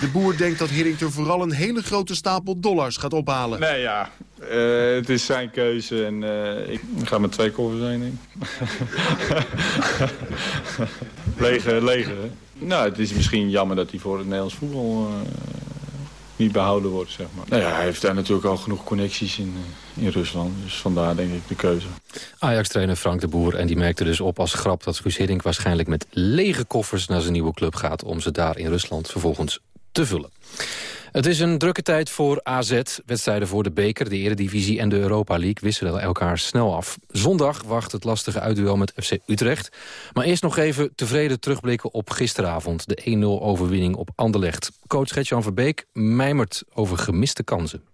De boer denkt dat Hiddink er vooral een hele grote stapel dollars gaat ophalen. Nee, ja. Uh, het is zijn keuze en uh, ik ga met twee koffers heen, denk [LAUGHS] Leger, leger, hè? Nou, het is misschien jammer dat hij voor het Nederlands voetbal... Uh, niet behouden wordt, zeg maar. Nou ja, hij heeft daar natuurlijk al genoeg connecties in, in Rusland. Dus vandaar denk ik de keuze. Ajax-trainer Frank de Boer. En die merkte dus op als grap dat Guus Hiddink waarschijnlijk met lege koffers naar zijn nieuwe club gaat... om ze daar in Rusland vervolgens te vullen. Het is een drukke tijd voor AZ. Wedstrijden voor de beker, de eredivisie en de Europa League wisselen elkaar snel af. Zondag wacht het lastige uitduel met FC Utrecht. Maar eerst nog even tevreden terugblikken op gisteravond. De 1-0 overwinning op Anderlecht. Coach Gertjan Verbeek mijmert over gemiste kansen.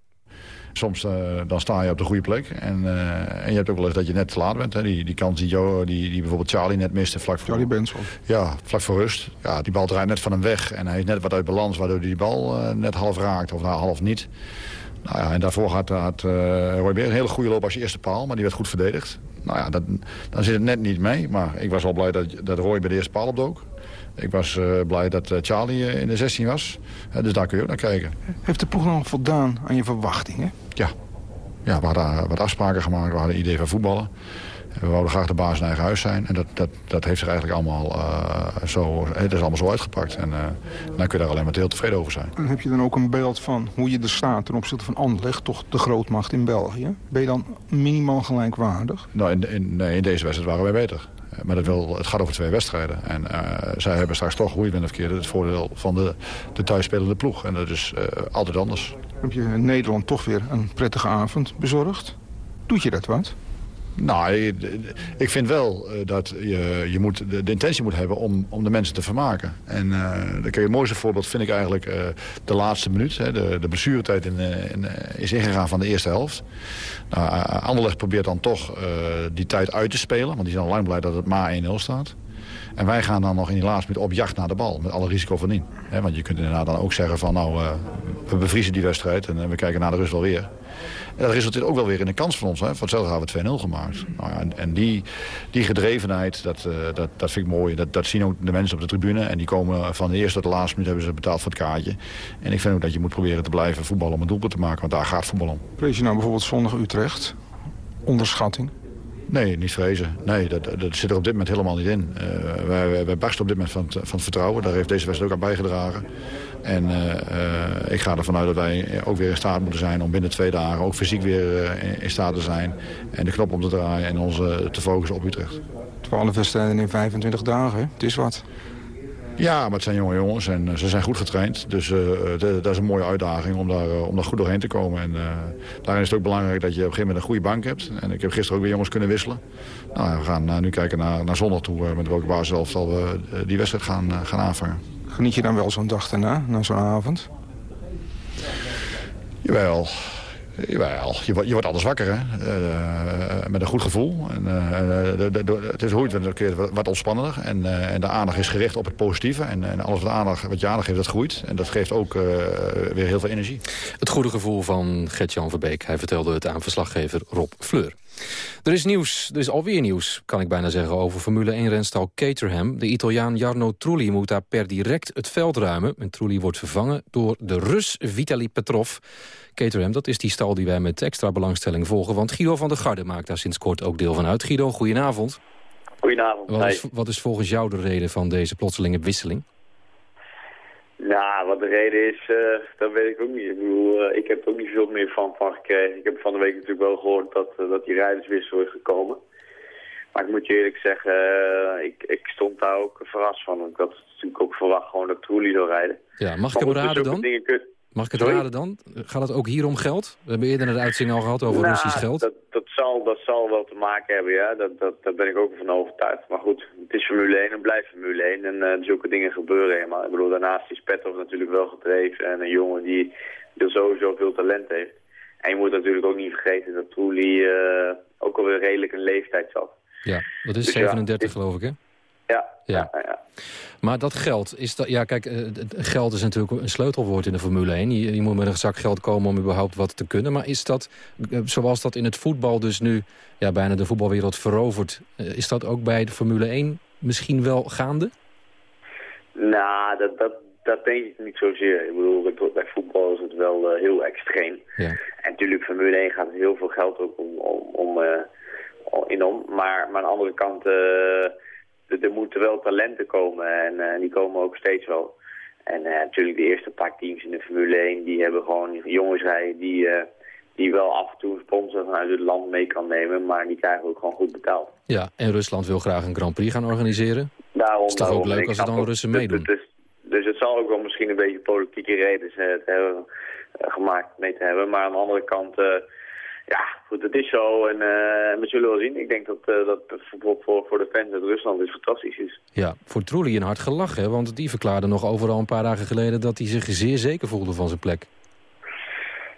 Soms uh, dan sta je op de goede plek. En, uh, en je hebt ook wel eens dat je net te laat bent. Hè. Die, die kans die, Joe, die, die bijvoorbeeld Charlie net miste vlak voor... Charlie Benson. Ja, vlak voor rust. Ja, die bal draait net van hem weg. En hij is net wat uit balans, waardoor hij die bal uh, net half raakt. Of nou, half niet. Nou ja, en daarvoor had, had Roy Beer een hele goede loop als eerste paal. Maar die werd goed verdedigd. Nou ja, dat, dan zit het net niet mee. Maar ik was wel blij dat, dat Roy bij de eerste paal opdook. Ik was uh, blij dat uh, Charlie uh, in de 16 was. dus daar kun je ook naar kijken. Heeft de ploeg nog voldaan aan je verwachtingen? Ja. Ja, we hadden wat afspraken gemaakt. We hadden een idee van voetballen. We wouden graag de baas in eigen huis zijn. En dat, dat, dat heeft zich eigenlijk allemaal, zo, het is allemaal zo uitgepakt. En dan kun je daar alleen maar heel tevreden over zijn. En heb je dan ook een beeld van hoe je er staat ten opzichte van Anderlecht, toch de grootmacht in België? Ben je dan minimaal gelijkwaardig? Nou, in, in, nee, in deze wedstrijd waren wij beter. Maar dat wil, het gaat over twee wedstrijden. En uh, zij hebben straks toch, hoe je bent verkeerde... het voordeel van de, de thuisspelende ploeg. En dat is uh, altijd anders. Heb je Nederland toch weer een prettige avond bezorgd? Doet je dat wat? Nou, ik vind wel eh, dat je, je moet de, intentie moet hebben om, om de mensen te vermaken. En uh, het mooiste voorbeeld vind ik eigenlijk de laatste minuut. Hè, de, de blessuretijd in, in, is ingegaan van de eerste helft. Nou, Anderlecht probeert dan toch die tijd uit te spelen. Want die zijn al lang blij dat het maar 1-0 staat. En wij gaan dan nog in die laatste minuut op jacht naar de bal. Met alle risico van dien. want je kunt inderdaad dan ook zeggen van nou, we bevriezen die wedstrijd. En we kijken naar de rust wel weer. En dat resulteert ook wel weer in een kans van ons. Hè. Voor hetzelfde hebben we 2-0 gemaakt. Nou ja, en, die, die gedrevenheid, dat, uh, dat, dat vind ik mooi. Dat, dat zien ook de mensen op de tribune. En die komen van de eerste tot de laatste minuut hebben ze betaald voor het kaartje. En ik vind ook dat je moet proberen te blijven voetballen om een doelpunt te maken. Want daar gaat voetbal om. Vrees je nou bijvoorbeeld zondag Utrecht? Onderschatting? Nee, niet vrezen. Nee, dat, dat zit er op dit moment helemaal niet in. Uh, wij, wij barsten op dit moment van van het vertrouwen. Daar heeft deze wedstrijd ook aan bijgedragen. En uh, ik ga ervan uit dat wij ook weer in staat moeten zijn om binnen twee dagen ook fysiek weer in staat te zijn. En de knop om te draaien en ons te focussen op Utrecht. 12 wedstrijden in 25 dagen, het is wat. Ja, maar het zijn jonge jongens en ze zijn goed getraind. Dus uh, dat is een mooie uitdaging om daar, om daar goed doorheen te komen. En uh, daarin is het ook belangrijk dat je op een gegeven moment een goede bank hebt. En ik heb gisteren ook weer jongens kunnen wisselen. Nou, we gaan nu kijken naar, naar zondag toe met welke basiselftal we die wedstrijd gaan, gaan aanvangen. Geniet je dan wel zo'n dag daarna, na zo'n avond? Jawel. Jawel, je, je wordt alles wakker, hè? Uh, met een goed gevoel. En, uh, de, het is hoe een keer wat ontspannender. En, uh, en de aandacht is gericht op het positieve. En, en alles wat, aandacht, wat je aandacht geeft, dat groeit. En dat geeft ook weer heel veel energie. Het goede gevoel van Gert-Jan Verbeek. Hij vertelde het aan verslaggever Rob Fleur. Er is nieuws, er is alweer nieuws, kan ik bijna zeggen, over Formule 1-renstal Caterham. De Italiaan Jarno Trulli moet daar per direct het veld ruimen. En Trulli wordt vervangen door de Rus Vitali Petrov. Caterham, dat is die stal die wij met extra belangstelling volgen. Want Guido van der Garde maakt daar sinds kort ook deel van uit. Guido, goedenavond. Goedenavond. Wat is, wat is volgens jou de reden van deze plotselinge wisseling? Nou, wat de reden is, uh, dat weet ik ook niet. Ik bedoel, uh, ik heb er ook niet veel meer van, van gekregen. Ik heb van de week natuurlijk wel gehoord dat, uh, dat die rijderswissel is gekomen. Maar ik moet je eerlijk zeggen, ik, ik stond daar ook verrast van. Ik had natuurlijk ook verwacht gewoon dat Trulli zou rijden. Ja, mag ik hem raden dan? Mag ik het Sorry? raden dan? Gaat het ook hier om geld? We hebben eerder in de uitzending al gehad over nou, Russisch geld. Dat, dat, zal, dat zal wel te maken hebben, ja. Dat, dat, daar ben ik ook van overtuigd. Maar goed, het is Formule 1 en blijft Formule 1. En uh, zulke dingen gebeuren helemaal. Ik bedoel, daarnaast is Petrov natuurlijk wel gedreven. En een jongen die, die sowieso veel talent heeft. En je moet natuurlijk ook niet vergeten dat Trulli uh, ook alweer redelijk een leeftijd zat. Ja, dat is dus 37 ja, geloof ik, hè? Ja, ja. Maar dat geld, is dat, ja kijk, geld is natuurlijk een sleutelwoord in de Formule 1. Je, je, moet met een zak geld komen om überhaupt wat te kunnen. Maar is dat, zoals dat in het voetbal dus nu ja, bijna de voetbalwereld verovert... is dat ook bij de Formule 1 misschien wel gaande? Nou, dat, dat, dat denk ik niet zozeer. Ik bedoel, bij voetbal is het wel uh, heel extreem. Ja. En natuurlijk, Formule 1 gaat heel veel geld ook om, om, om uh, in om. Maar, maar aan de andere kant... Uh, er moeten wel talenten komen en uh, die komen ook steeds wel. En uh, natuurlijk de eerste paar teams in de Formule 1, die hebben gewoon jongens rijden die, uh, die wel af en toe sponsor vanuit het land mee kan nemen, maar die krijgen ook gewoon goed betaald. Ja, en Rusland wil graag een Grand Prix gaan organiseren. Daarom, is toch ook leuk als er dan Russen meedoen? Dus, dus, het zal ook wel misschien een beetje politieke redenen te hebben, gemaakt mee te hebben, maar aan de andere kant ja, goed, het is zo en uh, we zullen wel zien. Ik denk dat, uh, dat voor, voor, voor de fans uit Rusland het fantastisch is. Ja, voor Trulli een hard gelachen, want die verklaarde nog overal een paar dagen geleden dat hij zich zeer zeker voelde van zijn plek.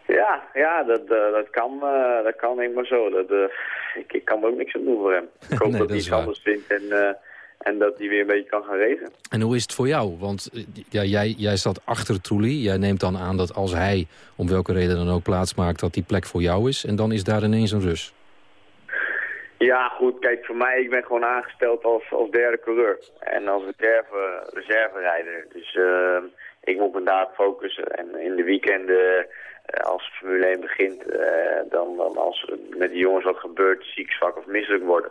Ja, ja dat, uh, dat, kan, dat kan helemaal zo. Dat, ik, ik kan er ook niks aan doen voor hem. Ik [LAUGHS] hoop nee, dat hij iets anders vindt en en dat hij weer een beetje kan gaan racen. En hoe is het voor jou? Want ja, jij, jij staat achter Trulli. Jij neemt dan aan dat als hij om welke reden dan ook plaats maakt... dat die plek voor jou is. En dan is daar ineens een Rus. Ja, goed. Kijk, voor mij, ik ben gewoon aangesteld als, als derde coureur. En als reserve, reserverijder. Dus uh, ik moet me daar focussen. En in de weekenden, als Formule 1 begint, dan, dan als met die jongens wat gebeurt, ziek, zwak of misselijk worden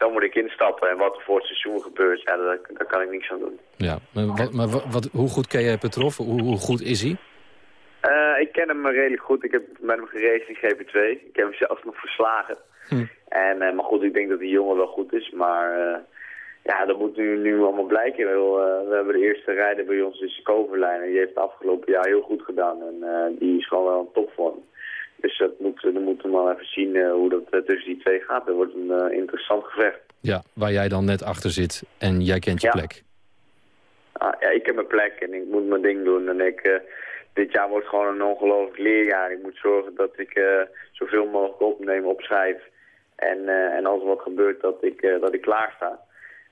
dan moet ik instappen. En wat er voor het seizoen gebeurt, ja, daar, daar kan ik niks aan doen. Ja, maar, wat, maar wat, hoe goed ken jij Petrov? Hoe, hoe goed is hij? Uh, ik ken hem redelijk goed. Ik heb met hem gereden in GP2. Ik heb hem zelfs nog verslagen. Hm. En, uh, maar goed, ik denk dat die jongen wel goed is. Maar uh, ja, dat moet nu, nu allemaal blijken. We, we hebben de eerste rijder bij ons, dus Koverlijn. En die heeft het afgelopen jaar heel goed gedaan. En die is gewoon wel een topvorm. Dus dat moet, we moeten maar even zien uh, hoe dat uh, tussen die twee gaat. Dat wordt een uh, interessant gevecht. Ja, waar jij dan net achter zit en jij kent je ja. plek. Ah, ja, ik heb mijn plek en ik moet mijn ding doen. En ik, dit jaar wordt gewoon een ongelooflijk leerjaar. Ik moet zorgen dat ik zoveel mogelijk opneem, opschrijf. En, en als er wat gebeurt, dat ik, dat ik klaar sta.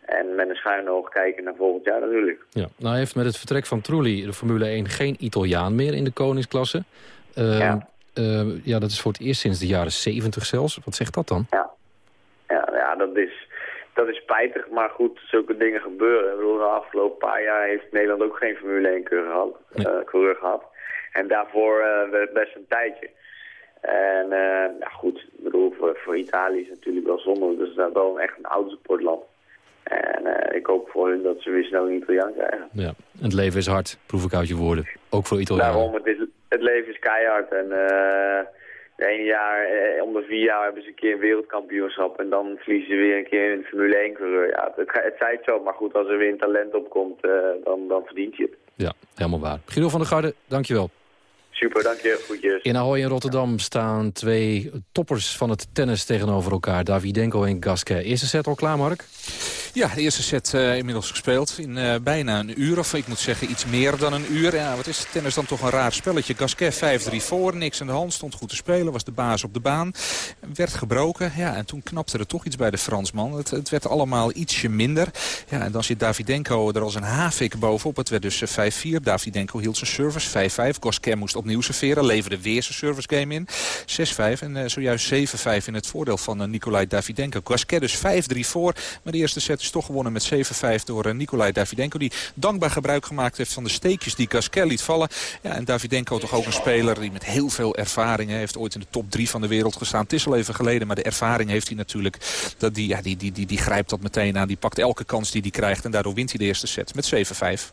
En met een schuine oog kijken naar volgend jaar natuurlijk. Ja, nou heeft met het vertrek van Trulli de Formule 1 geen Italiaan meer in de koningsklasse. ja. Uh, ja, dat is voor het eerst sinds de jaren 70 zelfs. Wat zegt dat dan? Ja, ja, ja dat, is, dat is spijtig, maar goed, zulke dingen gebeuren. Ik bedoel, de afgelopen paar jaar heeft Nederland ook geen Formule 1 coureur gehad. Nee. Uh, coureur gehad. En daarvoor uh, werd best een tijdje. En ja, goed, ik bedoel, voor, voor Italië is het natuurlijk wel zonde. Dus dat is wel echt een oud sportland. En ik hoop voor hun dat ze weer snel een Italiaan krijgen. Ja, het leven is hard, proef ik uit je woorden. Ook voor Italianen. Daarom, het is, het leven is keihard. En uh, de ene jaar, eh, om de vier jaar hebben ze een keer een wereldkampioenschap. En dan verliezen ze weer een keer een Formule 1 coureur. Ja, het, het zijt zo, maar goed, als er weer een talent opkomt, uh, dan, dan verdient hij het. Ja, helemaal waar. Guido van der Garde, dankjewel. Super, dank je. Goedjes. In Ahoy in Rotterdam staan twee toppers van het tennis tegenover elkaar. Davidenko en Gasquet. Eerste set al klaar, Mark? Ja, de eerste set uh, inmiddels gespeeld in uh, bijna een uur. Of ik moet zeggen iets meer dan een uur. Ja, wat is tennis dan toch een raar spelletje. Gasquet 5-3 voor, niks aan de hand. Stond goed te spelen, was de baas op de baan. Werd gebroken. Ja, en toen knapte er toch iets bij de Fransman. Het, het werd allemaal ietsje minder. Ja, en dan zit Davidenko er als een havik bovenop. Het werd dus 5-4. Davidenko hield zijn service 5-5. Gasquet moest opnieuw serveren. Leverde weer zijn service game in. 6-5 en zojuist 7-5 in het voordeel van Nikolai Davidenko. Gasquet dus 5-3 voor. Maar de eerste set is toch gewonnen met 7-5 door uh, Nikolai Davidenko. Die dankbaar gebruik gemaakt heeft van de steekjes die Gasquet liet vallen. Ja, en Davidenko toch ook een speler die met heel veel ervaring heeft. Ooit in de top 3 van de wereld gestaan. Het is al even geleden, maar de ervaring heeft hij natuurlijk. Dat die, ja, die, die, die, die grijpt dat meteen aan. Die pakt elke kans die hij krijgt. En daardoor wint hij de eerste set met 7-5.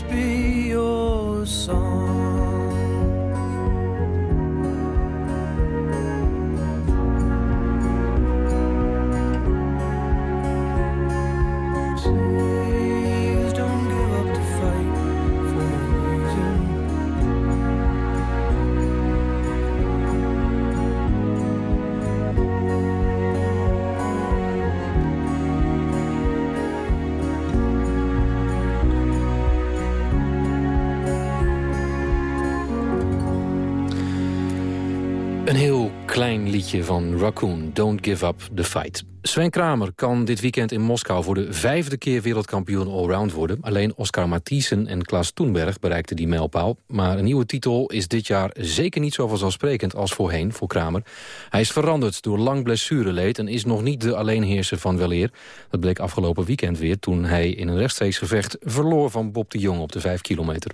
Een heel klein liedje van Raccoon, Don't Give Up the Fight. Sven Kramer kan dit weekend in Moskou voor de vijfde keer wereldkampioen allround worden. Alleen Oscar Mathiesen en Klaas Toenberg bereikten die mijlpaal. Maar een nieuwe titel is dit jaar zeker niet zo vanzelfsprekend als voorheen voor Kramer. Hij is veranderd door lang blessureleed en is nog niet de alleenheerser van weleer. Dat bleek afgelopen weekend weer toen hij in een rechtstreeks gevecht verloor van Bob de Jong op de vijf kilometer.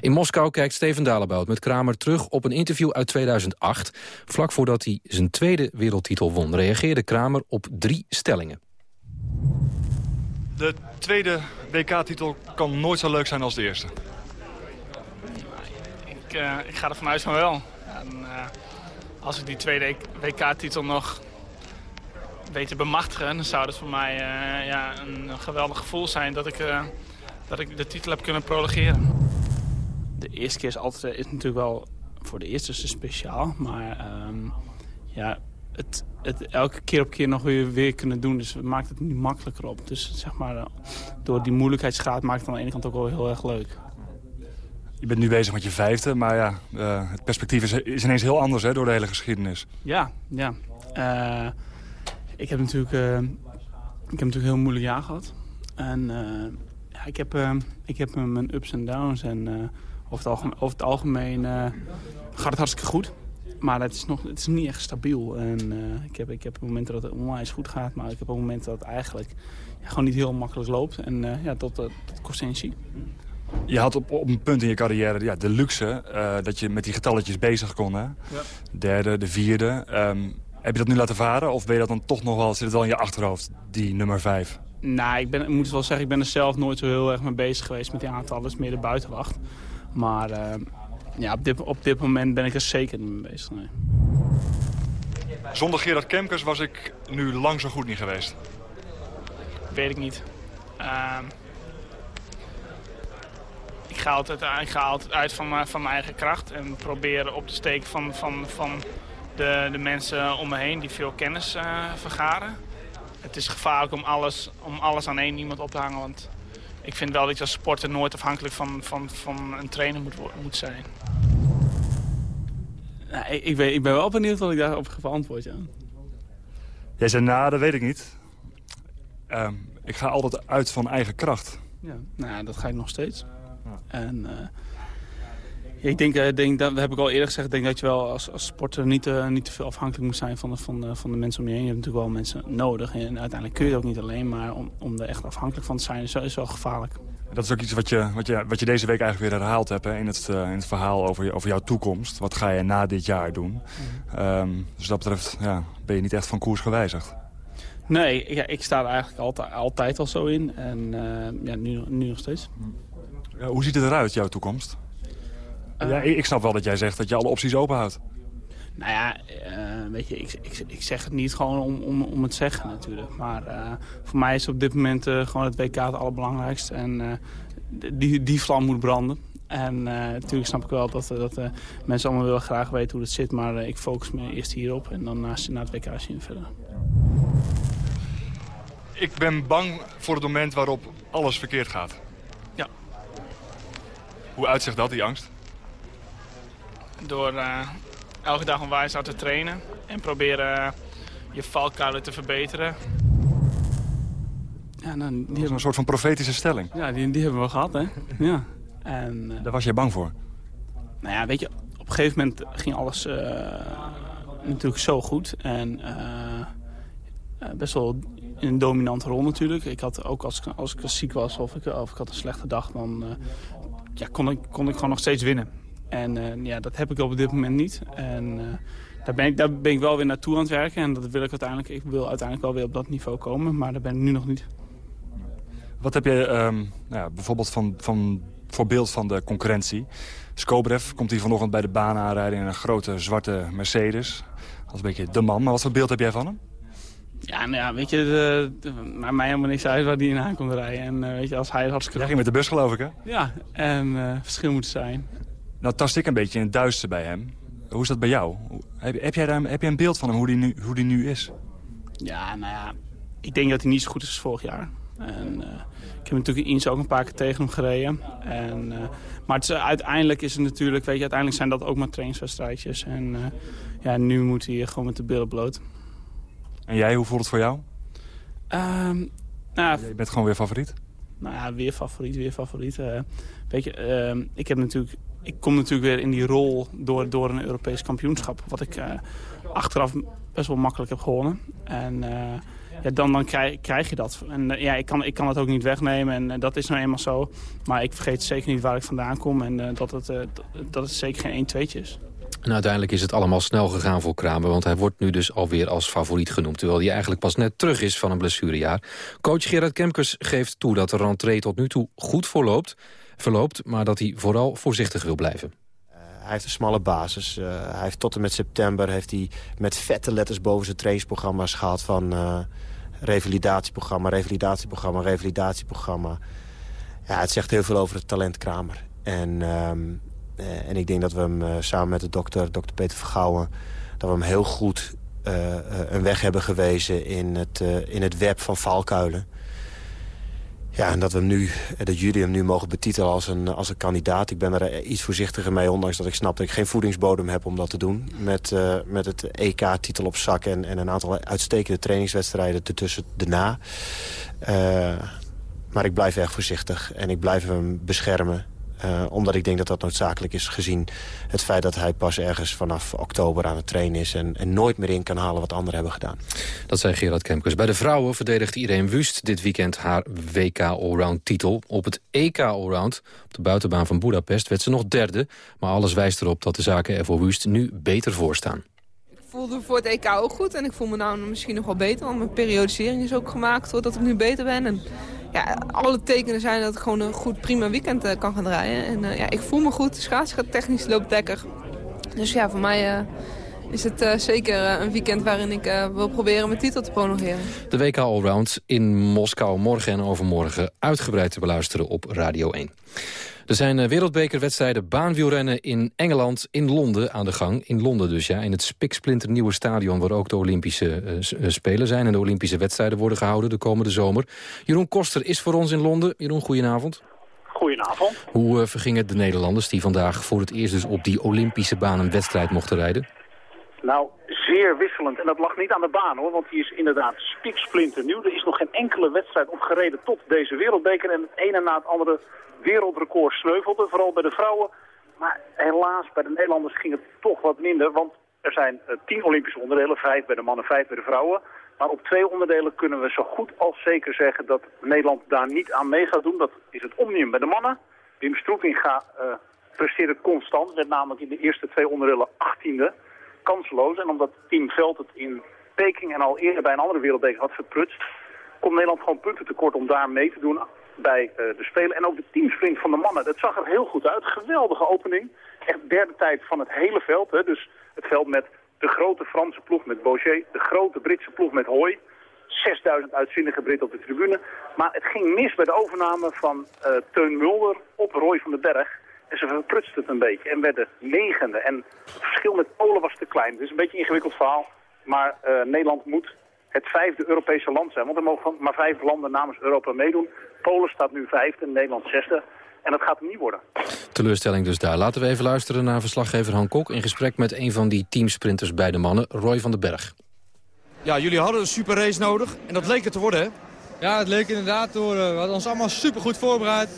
In Moskou kijkt Steven Dalebout met Kramer terug op een interview uit 2008. Vlak voordat hij zijn tweede wereldtitel won reageerde Kramer op drie stellingen. De tweede WK-titel kan nooit zo leuk zijn als de eerste. Ik, eh, ik ga ervan uit van wel. En, eh, als ik die tweede WK-titel nog weet te bemachtigen... dan zou het voor mij eh, ja, een, een geweldig gevoel zijn dat ik, eh, dat ik de titel heb kunnen prolongeren. De eerste keer is, altijd, is natuurlijk wel voor de eerste speciaal. Maar ehm, ja, het, het elke keer op keer nog weer, weer kunnen doen. Dus het maakt het niet makkelijker op. Dus zeg maar, eh, door die moeilijkheidsgraad maakt het aan de ene kant ook wel heel erg leuk. Je bent nu bezig met je vijfde, maar ja, eh, het perspectief is, is ineens heel anders hè, door de hele geschiedenis. Ja, ja. Eh, ik, heb natuurlijk, ik heb natuurlijk een heel moeilijk jaar gehad. En ja, ik heb, ik heb mijn ups en downs. En over het algemeen, over het algemeen gaat het hartstikke goed. Maar het is, nog, het is niet echt stabiel. En, eh, ik, heb, ik heb momenten dat het onwijs goed gaat. Maar ik heb ook momenten dat het eigenlijk ja, gewoon niet heel makkelijk loopt. En eh, ja, dat, dat, dat kost energie. Je had op, op een punt in je carrière ja, de luxe eh, dat je met die getalletjes bezig kon. Hè? Derde, de vierde. Ehm, heb je dat nu laten varen of ben je dat dan toch nog wel, zit het wel in je achterhoofd, die nummer vijf? Nou, ik, ben, ik moet het wel zeggen, ik ben er zelf nooit zo heel erg mee bezig geweest met die aantallen. Het is meer de buitenwacht. Maar eh, ja, op, dit, op dit moment ben ik er zeker niet mee bezig. Nee. Zonder Gerard Kemkers was ik nu lang zo goed niet geweest. Weet ik niet. Ehm, ik, ga altijd, ik ga altijd uit van, mijn- van mijn eigen kracht en probeer op te steken van, van, van de, de mensen om me heen die veel kennis eh, vergaren. Het is gevaarlijk om alles, om alles aan één iemand op te hangen, want ik vind wel dat je als sporter nooit afhankelijk van, van, van een trainer moet, moet zijn. Nou, ik, ik, ben, ik ben wel benieuwd wat ik daarop ga beantwoord, ja. Jij zei, nou, dat weet ik niet. Ehm, ik ga altijd uit van eigen kracht. Ja, nou, ja, dat ga ik nog steeds. En eh, ik denk, eh, denk dat, heb ik al eerder gezegd, denk dat je wel als, als sporter niet, eh, niet te veel afhankelijk moet zijn van de, van, de, van de mensen om je heen. Je hebt natuurlijk wel mensen nodig en uiteindelijk kun je het ook niet alleen, maar om, om er echt afhankelijk van te zijn is, wel- is wel gevaarlijk. Dat is ook iets wat je, wat je, wat je deze week eigenlijk weer herhaald hebt hè, in, het, eh, in het verhaal over, je, over jouw toekomst. Wat ga je na dit jaar doen? Ehm, dus dat betreft ja, ben je niet echt van koers gewijzigd. Nee, ja, ik sta er eigenlijk altijd, altijd al zo in en ja, nu, nu nog steeds. Ja, hoe ziet het eruit, jouw toekomst? Eh. ja, ik ik snap wel dat jij zegt dat je alle opties openhoudt. Nou ja, eh, weet je, ik, ik, ik zeg het niet gewoon om, om, om het zeggen natuurlijk. Maar eh, voor mij is op dit moment eh, gewoon het WK het allerbelangrijkste. En eh, die, die vlam moet branden. En eh, natuurlijk snap ik wel dat, eh, dat eh, mensen allemaal willen graag weten hoe het zit. Maar eh, ik focus me eerst hierop en dan na, na het WK zien we verder. Ik ben bang voor het moment waarop alles verkeerd gaat. Ja. Hoe uitzicht dat, die angst? Door eh, elke dag onwijs hard te trainen en proberen eh, je valkuilen te verbeteren. Ja, nou, die Dat is een soort van profetische stelling. Ja, die, die hebben we gehad, hè. Ja. En, eh, Daar was jij bang voor? nou ja, weet je, op een gegeven moment ging alles eh, natuurlijk zo goed. En best wel in een dominante rol natuurlijk. Ik had ook als, als ik ziek was of ik, of ik had een slechte dag, dan ja, kon, ik, kon ik gewoon nog steeds winnen. En ja, dat heb ik op dit moment niet. En daar ben, ik, daar ben ik wel weer naartoe aan het werken. En dat wil ik uiteindelijk. Ik wil uiteindelijk wel weer op dat niveau komen. Maar daar ben ik nu nog niet. Wat heb je um, nou ja, bijvoorbeeld van, van voorbeeld van de concurrentie? Skobrev komt hier vanochtend bij de baan aanrijden in een grote zwarte Mercedes. Dat is een beetje de man. Maar wat voor beeld heb jij van hem? Ja, nou ja, weet je, de, maar mij helemaal niks uit waar die in aankomt rijden. En uh, weet je, als hij het hartstikke... Jij ging met de bus geloof ik, hè? Ja, en uh, verschil moet zijn. Nou tast ik een beetje in het duister bij hem. Hoe is dat bij jou? Heb, heb, jij daar, heb je een beeld van hem, hoe die, nu, hoe die nu is? Ja, nou ja, ik denk dat hij niet zo goed is als vorig jaar. En, uh, ik heb natuurlijk in ook een paar keer tegen hem gereden. En, uh, maar het is, uiteindelijk is het natuurlijk, weet je, uiteindelijk zijn dat ook maar trainingswedstrijdjes. En uh, ja, nu moet hij gewoon met de billen bloot. En jij, hoe voelt het voor jou? Um, nou, je bent gewoon weer favoriet? Nou ja, weer favoriet, weer favoriet. weet je, ehm, ik heb natuurlijk ik kom natuurlijk weer in die rol door, door een Europees kampioenschap. Wat ik uh, achteraf best wel makkelijk heb gewonnen. En uh, ja, dan, dan krijg, krijg, je dat. En uh, ja, ik kan, ik kan het ook niet wegnemen en dat is nou eenmaal zo. Maar ik vergeet zeker niet waar ik vandaan kom en dat, het, dat het zeker geen 1-2'tje is. En uiteindelijk is het allemaal snel gegaan voor Kramer... want hij wordt nu dus alweer als favoriet genoemd... terwijl hij eigenlijk pas net terug is van een blessurejaar. Coach Gerard Kemkers geeft toe dat de rentree tot nu toe goed voorloopt verloopt... maar dat hij vooral voorzichtig wil blijven. Uh, hij heeft een smalle basis. Uh, hij heeft tot en met september heeft hij met vette letters boven zijn trainingsprogramma's gehad... van uh, revalidatieprogramma, revalidatieprogramma, revalidatieprogramma. Ja, het zegt heel veel over het talent Kramer. En, um, en ik denk dat we hem samen met de dokter, dokter Peter Vergouwen... dat we hem heel goed een weg hebben gewezen in het, in het web van valkuilen. Ja, en dat we hem nu, dat jullie hem nu mogen betitelen als een, als een kandidaat. Ik ben er iets voorzichtiger mee, ondanks dat ik snap dat ik geen voedingsbodem heb om dat te doen. Met, uh, met het EK-titel op zak en, en een aantal uitstekende trainingswedstrijden ertussen daarna. Uh, maar ik blijf erg voorzichtig en ik blijf hem beschermen. Uh, omdat ik denk dat dat noodzakelijk is gezien het feit dat hij pas ergens vanaf oktober aan het trainen is... en, nooit meer in kan halen wat anderen hebben gedaan. Dat zei Gerard Kemkers. Bij de vrouwen verdedigt Irene Wust dit weekend haar WK Allround titel. Op het EK Allround, op de buitenbaan van Budapest, werd ze nog derde. Maar alles wijst erop dat de zaken er voor Wust nu beter voor staan voelde voor het EK ook goed en ik voel me nou misschien nog wel beter. Want mijn periodisering is ook gemaakt zodat ik nu beter ben. En ja, alle tekenen zijn dat ik gewoon een goed prima weekend uh, kan gaan rijden. En uh, ja, ik voel me goed. De schaats gaat technisch loopt lekker. Dus ja, voor mij uh, is het zeker een weekend waarin ik wil proberen mijn titel te prolongeren. De WK Allround in Moskou morgen en overmorgen uitgebreid te beluisteren op Radio 1. Er zijn wereldbekerwedstrijden baanwielrennen in Engeland, in Londen aan de gang. In Londen dus, ja. In het spiksplinternieuwe stadion waar ook de Olympische uh, Spelen zijn... en de Olympische wedstrijden worden gehouden de komende zomer. Jeroen Koster is voor ons in Londen. Jeroen, goedenavond. Goedenavond. Hoe uh, verging het de Nederlanders die vandaag voor het eerst dus op die Olympische baan een wedstrijd mochten rijden? Nou, zeer wisselend. En dat lag niet aan de baan hoor, want die is inderdaad spiksplinternieuw. Er is nog geen enkele wedstrijd opgereden tot deze wereldbeker. En het ene na het andere wereldrecord sneuvelde, vooral bij de vrouwen. Maar helaas, bij de Nederlanders ging het toch wat minder, want er zijn uh, tien Olympische onderdelen, vijf bij de mannen, vijf bij de vrouwen. Maar op twee onderdelen kunnen we zo goed als zeker zeggen dat Nederland daar niet aan mee gaat doen. Dat is het omnium bij de mannen. Wim Stroetinga uh, presteerde constant, werd namelijk in de eerste twee onderdelen achttiende, kansloos. En omdat Team Veld het in Peking en al eerder bij een andere wereldbeker had verprutst, komt Nederland gewoon punten tekort om daar mee te doen bij uh, de Spelen. En ook de teamsprint van de mannen, dat zag er heel goed uit. Geweldige opening. Echt derde tijd van het hele veld. Hè. Dus het veld met de grote Franse ploeg met Boucher, de grote Britse ploeg met Hoy. 6000 uitzinnige Britten op de tribune. Maar het ging mis bij de overname van uh, Teun Mulder op Roy van den Berg. En ze verprutsten het een beetje en werden negende. En het verschil met Polen was te klein. Het is een beetje een ingewikkeld verhaal. Maar uh, Nederland moet het vijfde Europese land zijn. Want er mogen maar vijf landen namens Europa meedoen. Polen staat nu vijfde, Nederland zesde. En dat gaat hem niet worden. Teleurstelling dus daar. Laten we even luisteren naar verslaggever Han Kok... in gesprek met een van die teamsprinters bij de mannen, Roy van den Berg. Ja, jullie hadden een super race nodig en dat leek het te worden, hè? Ja, het leek inderdaad door. We hadden ons allemaal super goed voorbereid.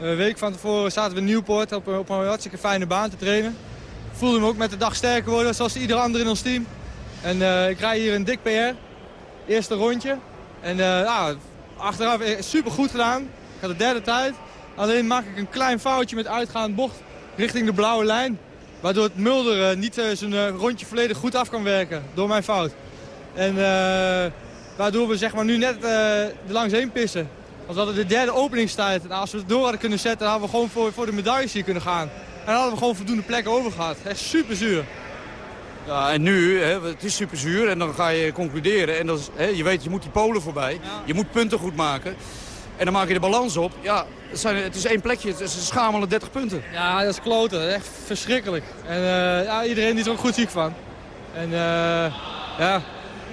Een week van tevoren zaten we in Nieuwpoort op, op een hartstikke fijne baan te trainen. Voelde me ook met de dag sterker worden, zoals ieder ander in ons team. En uh, ik rij hier een dik PR. Eerste rondje. En ja, achteraf super goed gedaan. Ik had de derde tijd. Alleen maak ik een klein foutje met uitgaande bocht richting de blauwe lijn. Waardoor het Mulder niet zijn rondje volledig goed af kan werken. Door mijn fout. En waardoor we zeg maar, nu net er langs heen pissen. Als we hadden de derde openingstijd. En als we het door hadden kunnen zetten, dan hadden we gewoon voor, voor de medailles hier kunnen gaan. En dan hadden we gewoon voldoende plekken over gehad. Echt super zuur. Ja, en nu, hè, het is super zuur en dan ga je concluderen. En dat is, hè, je weet, je moet die Polen voorbij. Je moet punten goed maken. En dan maak je de balans op. Ja, het, zijn, het is één plekje. Het is een schamele 30 punten. Ja, dat is kloten. Echt verschrikkelijk. En uh, ja, iedereen die is er ook goed ziek van. En uh, ja,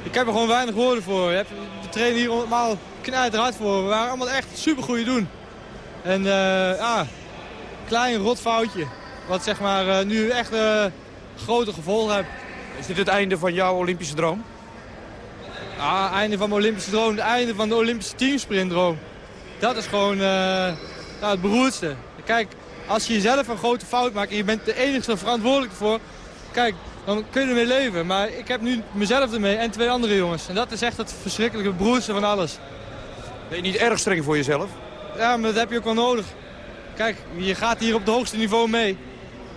ik heb er gewoon weinig woorden voor. Je hebt, we trainen hier allemaal knijt hard voor. We waren allemaal echt super goede doen. En uh, ja, klein rotfoutje. Wat zeg maar uh, nu echt uh, grote gevolgen heeft. Is dit het einde van jouw Olympische droom? Ja, einde van mijn Olympische droom. Het einde van de Olympische teamsprintdroom. Dat is gewoon nou, het beroerdste. Kijk, als je jezelf een grote fout maakt en je bent de enige verantwoordelijk voor... Kijk, dan kun je ermee leven. Maar ik heb nu mezelf ermee en twee andere jongens. En dat is echt het verschrikkelijke beroerdste van alles. Ben je niet erg streng voor jezelf? Ja, maar dat heb je ook wel nodig. Kijk, je gaat hier op het hoogste niveau mee.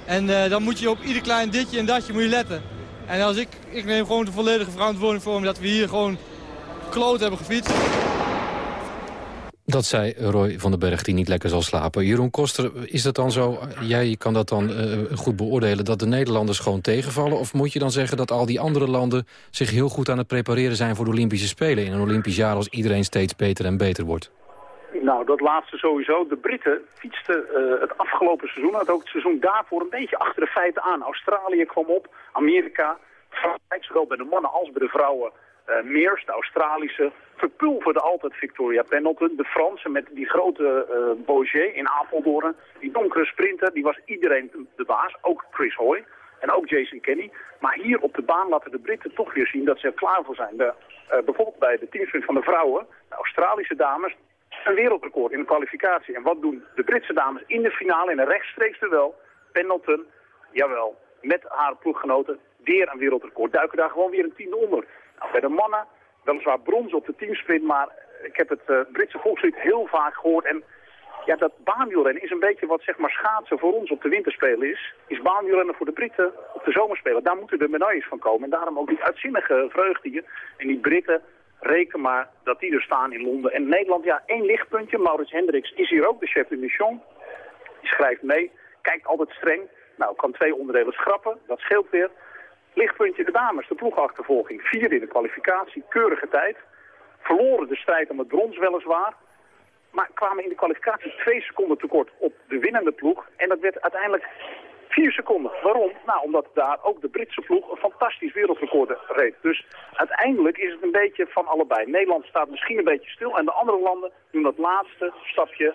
En uh, dan moet je op ieder klein ditje en datje moet je letten. En als ik, ik neem gewoon de volledige verantwoording voor dat we hier gewoon kloot hebben gefietst. Dat zei Roy van den Berg, die niet lekker zal slapen. Jeroen Koster, is dat dan zo, jij kan dat dan uh, goed beoordelen... dat de Nederlanders gewoon tegenvallen? Of moet je dan zeggen dat al die andere landen... zich heel goed aan het prepareren zijn voor de Olympische Spelen... in een Olympisch jaar als iedereen steeds beter en beter wordt? Nou, dat laatste sowieso. De Britten fietsten uh, het afgelopen seizoen, het ook het seizoen daarvoor... een beetje achter de feiten aan. Australië kwam op, Amerika, Frankrijk, zowel bij de mannen als bij de vrouwen... Uh, de Australische, verpulverde altijd Victoria Pendleton. De Fransen met die grote uh, in Apeldoorn. Die donkere sprinter, die was iedereen de baas. Ook Chris Hoy en ook Jason Kenny. Maar hier op de baan laten de Britten toch weer zien dat ze er klaar voor zijn. De, uh, bijvoorbeeld bij de teamsprint van de vrouwen, de Australische dames, een wereldrecord in de kwalificatie. En wat doen de Britse dames in de finale, in een rechtstreeks duel? Pendleton, jawel, met haar ploeggenoten, weer een wereldrecord. Duiken daar gewoon weer een tiende onder. Nou, bij de mannen weliswaar brons op de teamsprint, maar ik heb het uh, Britse volkslied heel vaak gehoord. En ja, dat baanwielrennen is een beetje wat zeg maar schaatsen voor ons op de winterspelen is. Is baanwielrennen voor de Britten op de zomerspelen. Daar moeten de medailles van komen. En daarom ook die uitzinnige vreugde hier. En die Britten, reken maar dat die er staan in Londen. En Nederland, ja, één lichtpuntje. Maurits Hendricks is hier ook, de chef de mission. Die schrijft mee, kijkt altijd streng. Nou, kan twee onderdelen schrappen, dat scheelt weer. Lichtpuntje de dames, de ploegachtervolging. Vierde in de kwalificatie, keurige tijd. Verloren de strijd om het brons weliswaar. Maar kwamen in de kwalificatie twee seconden tekort op de winnende ploeg. En dat werd uiteindelijk vier seconden. Waarom? Nou, omdat daar ook de Britse ploeg een fantastisch wereldrecord reed. Dus uiteindelijk is het een beetje van allebei. Nederland staat misschien een beetje stil en de andere landen doen dat laatste stapje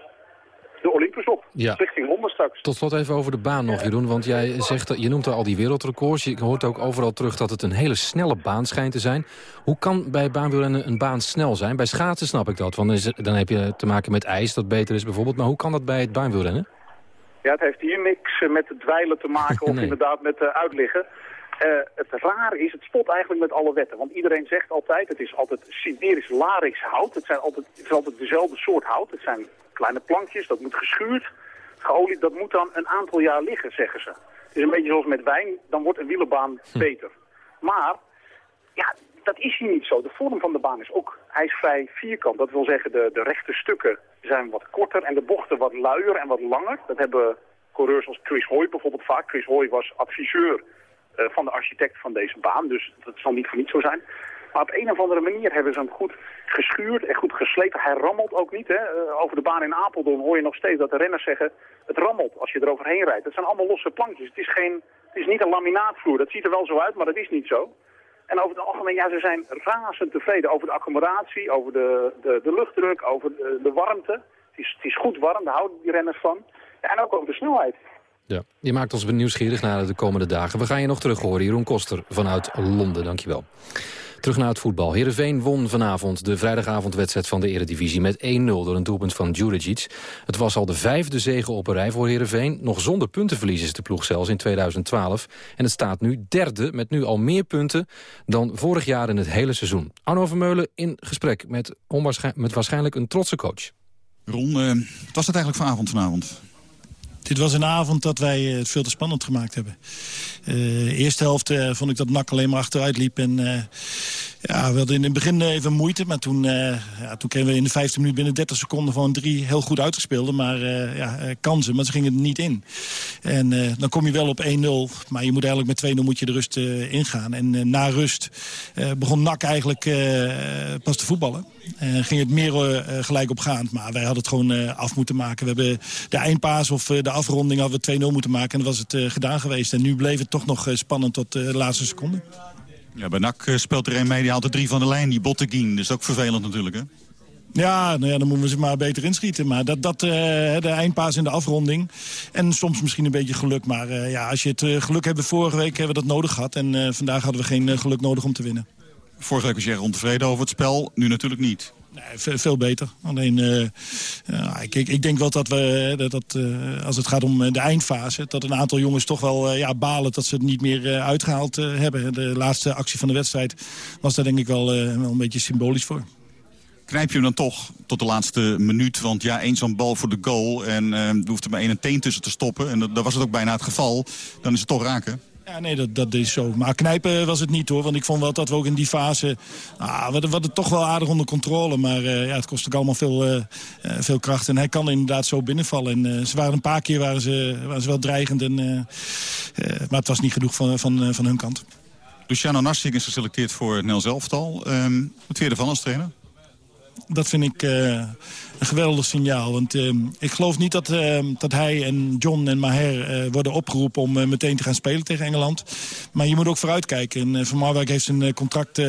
de Olympus op. Ja. Richting Londen straks. Tot slot even over de baan nog, Jeroen. Want jij zegt, je noemt al die wereldrecords. Je hoort ook overal terug dat het een hele snelle baan schijnt te zijn. Hoe kan bij baanwielrennen een baan snel zijn? Bij schaatsen snap ik dat. Want dan heb je te maken met ijs dat beter is bijvoorbeeld. Maar hoe kan dat bij het baanwielrennen? Ja, het heeft hier niks eh, met het dweilen te maken of [LAUGHS] inderdaad met uh, uitliggen. Uh, het rare is, het spot eigenlijk met alle wetten. Want iedereen zegt altijd, het is altijd Siberisch Larix hout. Het, zijn altijd, het is altijd dezelfde soort hout. Het zijn kleine plankjes, dat moet geschuurd, geolied. Dat moet dan een aantal jaar liggen, zeggen ze. Het is een beetje zoals met wijn, dan wordt een wielerbaan hm. beter. Maar, ja, dat is hier niet zo. De vorm van de baan is ook, hij is vrij vierkant. Dat wil zeggen, de, de rechte stukken zijn wat korter en de bochten wat luier en wat langer. Dat hebben coureurs als Chris Hoy bijvoorbeeld vaak. Chris Hoy was adviseur van de architect van deze baan, dus dat zal niet voor niet zo zijn. Maar op een of andere manier hebben ze hem goed geschuurd en goed geslepen. Hij rammelt ook niet. Hè. Uh, over de baan in Apeldoorn hoor je nog steeds dat de renners zeggen... het rammelt als je er overheen rijdt. Het zijn allemaal losse plankjes. Het is, geen, het is niet een laminaatvloer. Dat ziet er wel zo uit, maar dat is niet zo. En over het algemeen, ja, ze zijn razend tevreden over de accommodatie, over de, de, de luchtdruk, over de, de warmte. Het is, het is goed warm, daar houden die renners van. En ook over de snelheid. Ja, je maakt ons nieuwsgierig naar de komende dagen. We gaan je nog terug horen, Jeroen Koster vanuit Londen. Dankjewel. Terug naar het voetbal. Heerenveen won vanavond de vrijdagavondwedstrijd van de Eredivisie met 1-0 door een doelpunt van Djuricic. Het was al de vijfde zege op een rij voor Heerenveen. Nog zonder puntenverlies is de ploeg zelfs in 2012. En het staat nu derde met nu al meer punten dan vorig jaar in het hele seizoen. Arno Vermeulen in gesprek met, met waarschijnlijk een trotse coach. Ron, uh, wat was het eigenlijk voor avond vanavond? Dit was een avond dat wij het veel te spannend gemaakt hebben. De eerste helft uh, vond ik dat NAC alleen maar achteruit liep. En ja, we hadden in het begin even moeite. Maar toen, ja, toen kregen we in de 15 minuten binnen 30 seconden van drie heel goed uitgespeelde. Maar ja, kansen, maar ze gingen er niet in. En dan kom je wel op 1-0. Maar je moet eigenlijk met 2-0 moet je de rust ingaan. En na rust begon NAC eigenlijk pas te voetballen. En ging het meer gelijk opgaand. Maar wij hadden het gewoon af moeten maken. We hebben de eindpaas of de afronding hadden we 2-0 moeten maken. En dan was het gedaan geweest. En nu bleef het toch nog spannend tot de laatste seconde. Ja, bij NAC speelt er een mee, die haalt de drie van de lijn, die Botteguin. Is ook vervelend natuurlijk, hè? Ja, nou ja, dan moeten we ze maar beter inschieten. Maar dat, dat uh, de eindpaas in de afronding. En soms misschien een beetje geluk. Maar uh, ja, als je het uh, geluk hebt, vorige week hebben we dat nodig gehad. En vandaag hadden we geen geluk nodig om te winnen. Vorige week was jij ontevreden over het spel, nu natuurlijk niet. Nee, veel beter. Alleen, uh, uh, ik, ik, denk wel dat we, dat, dat uh, als het gaat om de eindfase... dat een aantal jongens toch wel ja, balen dat ze het niet meer uitgehaald hebben. De laatste actie van de wedstrijd was daar denk ik wel, wel een beetje symbolisch voor. Knijp je hem dan toch tot de laatste minuut? Want ja, één zo'n bal voor de goal en er hoeft er maar één een teen tussen te stoppen. En dat, dat was het ook bijna het geval. Dan is het toch raken. Ja, nee, dat, dat is zo. Maar knijpen was het niet hoor. Want ik vond wel dat we ook in die fase... Ah, we, hadden het toch wel aardig onder controle. Maar uh, ja, het kost ook allemaal veel, uh, veel kracht. En hij kan inderdaad zo binnenvallen. En ze waren een paar keer waren ze, waren ze wel dreigend. En, maar het was niet genoeg van, van, van hun kant. Luciano Narsing is geselecteerd voor het Nels Elftal. Um, wat vind je ervan als trainer? Dat vind ik uh, een geweldig signaal. Want uh, ik geloof niet dat, uh, dat hij en John en Maher worden opgeroepen... om meteen te gaan spelen tegen Engeland. Maar je moet ook vooruitkijken. En Van Marwijk heeft zijn contract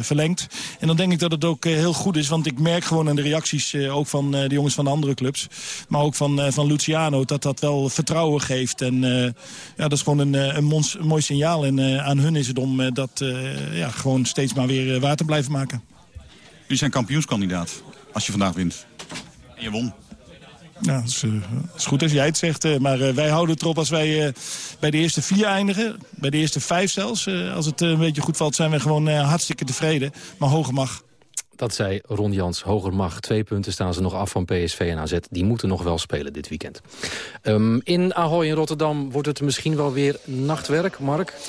verlengd. En dan denk ik dat het ook heel goed is. Want ik merk gewoon aan de reacties ook van de jongens van de andere clubs... maar ook van, van Luciano, dat dat wel vertrouwen geeft. En ja, dat is gewoon een, een mooi signaal. En aan hun is het om dat ja, gewoon steeds maar weer waar te blijven maken. Jullie zijn kampioenskandidaat als je vandaag wint. En je won. Ja, dat is, uh, is, goed als jij het zegt. Uh, maar uh, wij houden het erop als wij bij de eerste vier eindigen. Bij de eerste vijf zelfs. als het een beetje goed valt zijn we gewoon hartstikke tevreden. Maar hoger mag. Dat zei Ron Jans. Hoger mag. Twee punten staan ze nog af van PSV en AZ. Die moeten nog wel spelen dit weekend. Um, in Ahoy in Rotterdam wordt het misschien wel weer nachtwerk, Mark? [LAUGHS]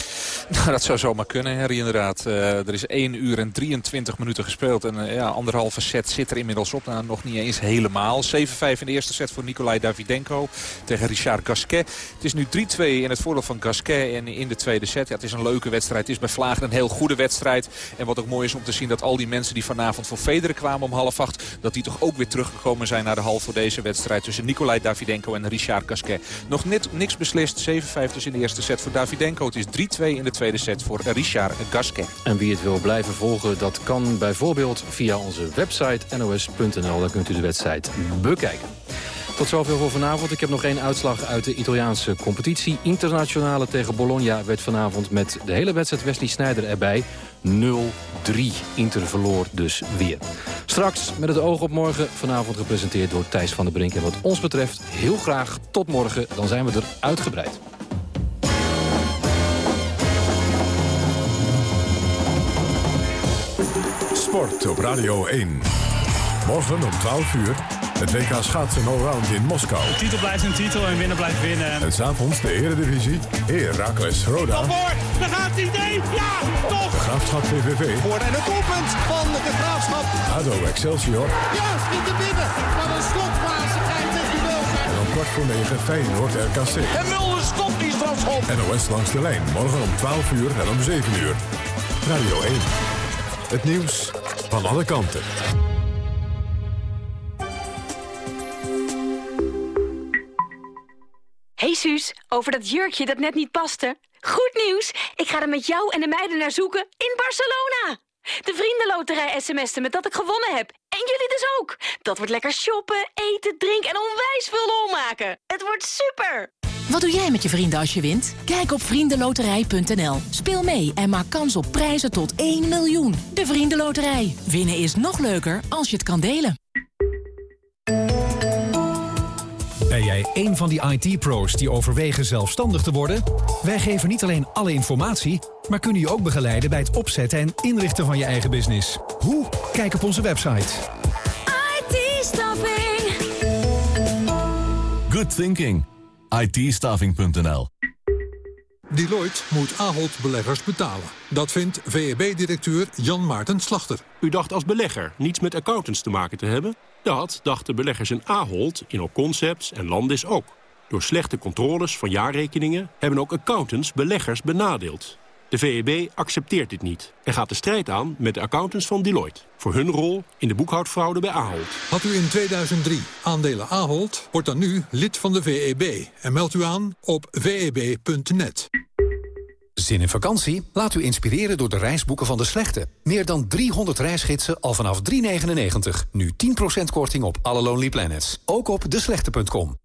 Nou, dat zou zomaar kunnen, Harry, inderdaad. Uh, er is 1 uur en 23 minuten gespeeld. En uh, ja, anderhalve set zit er inmiddels op. Nou, nog niet eens helemaal. 7-5 in de eerste set voor Nikolai Davidenko tegen Richard Gasquet. Het is nu 3-2 in het voordeel van Gasquet en in de tweede set. Ja, het is een leuke wedstrijd. Het is bij Vlagen een heel goede wedstrijd. En wat ook mooi is om te zien dat al die mensen die vanavond voor Federer kwamen om half acht... dat die toch ook weer teruggekomen zijn naar de hal voor deze wedstrijd... tussen Nikolai Davidenko en Richard Gasquet. Nog net, niks beslist. 7-5 dus in de eerste set voor Davidenko. Het is 3-2 in de tweede set voor Richard Gasquet. En wie het wil blijven volgen, dat kan bijvoorbeeld via onze website nos.nl. Daar kunt u de wedstrijd bekijken. Tot zover voor vanavond. Ik heb nog één uitslag uit de Italiaanse competitie. Internationale tegen Bologna werd vanavond met de hele wedstrijd Wesley Sneijder erbij. 0-3. Inter verloor dus weer. Straks met het oog op morgen. Vanavond gepresenteerd door Thijs van der Brink. En wat ons betreft heel graag tot morgen. Dan zijn we er uitgebreid. Sport op Radio 1. Morgen om 12 uur het WK schaatsen allround in Moskou. De titel blijft een titel en winnen blijft winnen. En s'avonds de eredivisie. Heracles Roda. Voor, daar gaat hij, nee, ja, toch! De Graafschap VVV. Voor en het doelpunt van de Graafschap. ADO Excelsior. Ja, schiet er binnen. Wat een slotfase krijgt het duel. En om kwart voor negen Feyenoord RKC. En Mulder stopt die strafschop. NOS langs de lijn. Morgen om 12 uur en om 7 uur. Radio 1. Het nieuws van alle kanten. Hey Suus, over dat jurkje dat net niet paste. Goed nieuws, ik ga er met jou en de meiden naar zoeken in Barcelona. De vriendenloterij sms'en met dat ik gewonnen heb. En jullie dus ook. Dat wordt lekker shoppen, eten, drinken en onwijs veel lol maken. Het wordt super! Wat doe jij met je vrienden als je wint? Kijk op vriendenloterij.nl. Speel mee en maak kans op prijzen tot 1 miljoen. De Vriendenloterij. Winnen is nog leuker als je het kan delen. Ben jij een van die IT-pro's die overwegen zelfstandig te worden? Wij geven niet alleen alle informatie, maar kunnen je ook begeleiden bij het opzetten en inrichten van je eigen business. Hoe? Kijk op onze website. IT-staffing. Good thinking. it Deloitte moet Ahold beleggers betalen. Dat vindt VEB-directeur Jan Maarten Slachter. U dacht als belegger niets met accountants te maken te hebben? Dat dachten beleggers in Ahold, in Concepts en Landis ook. Door slechte controles van jaarrekeningen hebben ook accountants beleggers benadeeld. De VEB accepteert dit niet en gaat de strijd aan met de accountants van Deloitte... voor hun rol in de boekhoudfraude bij Ahold. Had u in 2003 aandelen Ahold, wordt dan nu lid van de VEB... en meldt u aan op veb.net. Zin in vakantie? Laat u inspireren door de reisboeken van De Slechte. Meer dan 300 reisgidsen al vanaf 3,99. Nu 10% korting op alle Lonely Planets. Ook op deslechte.com.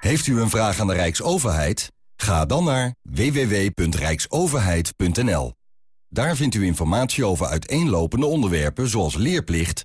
Heeft u een vraag aan de Rijksoverheid? Ga dan naar www.rijksoverheid.nl. Daar vindt u informatie over uiteenlopende onderwerpen zoals leerplicht,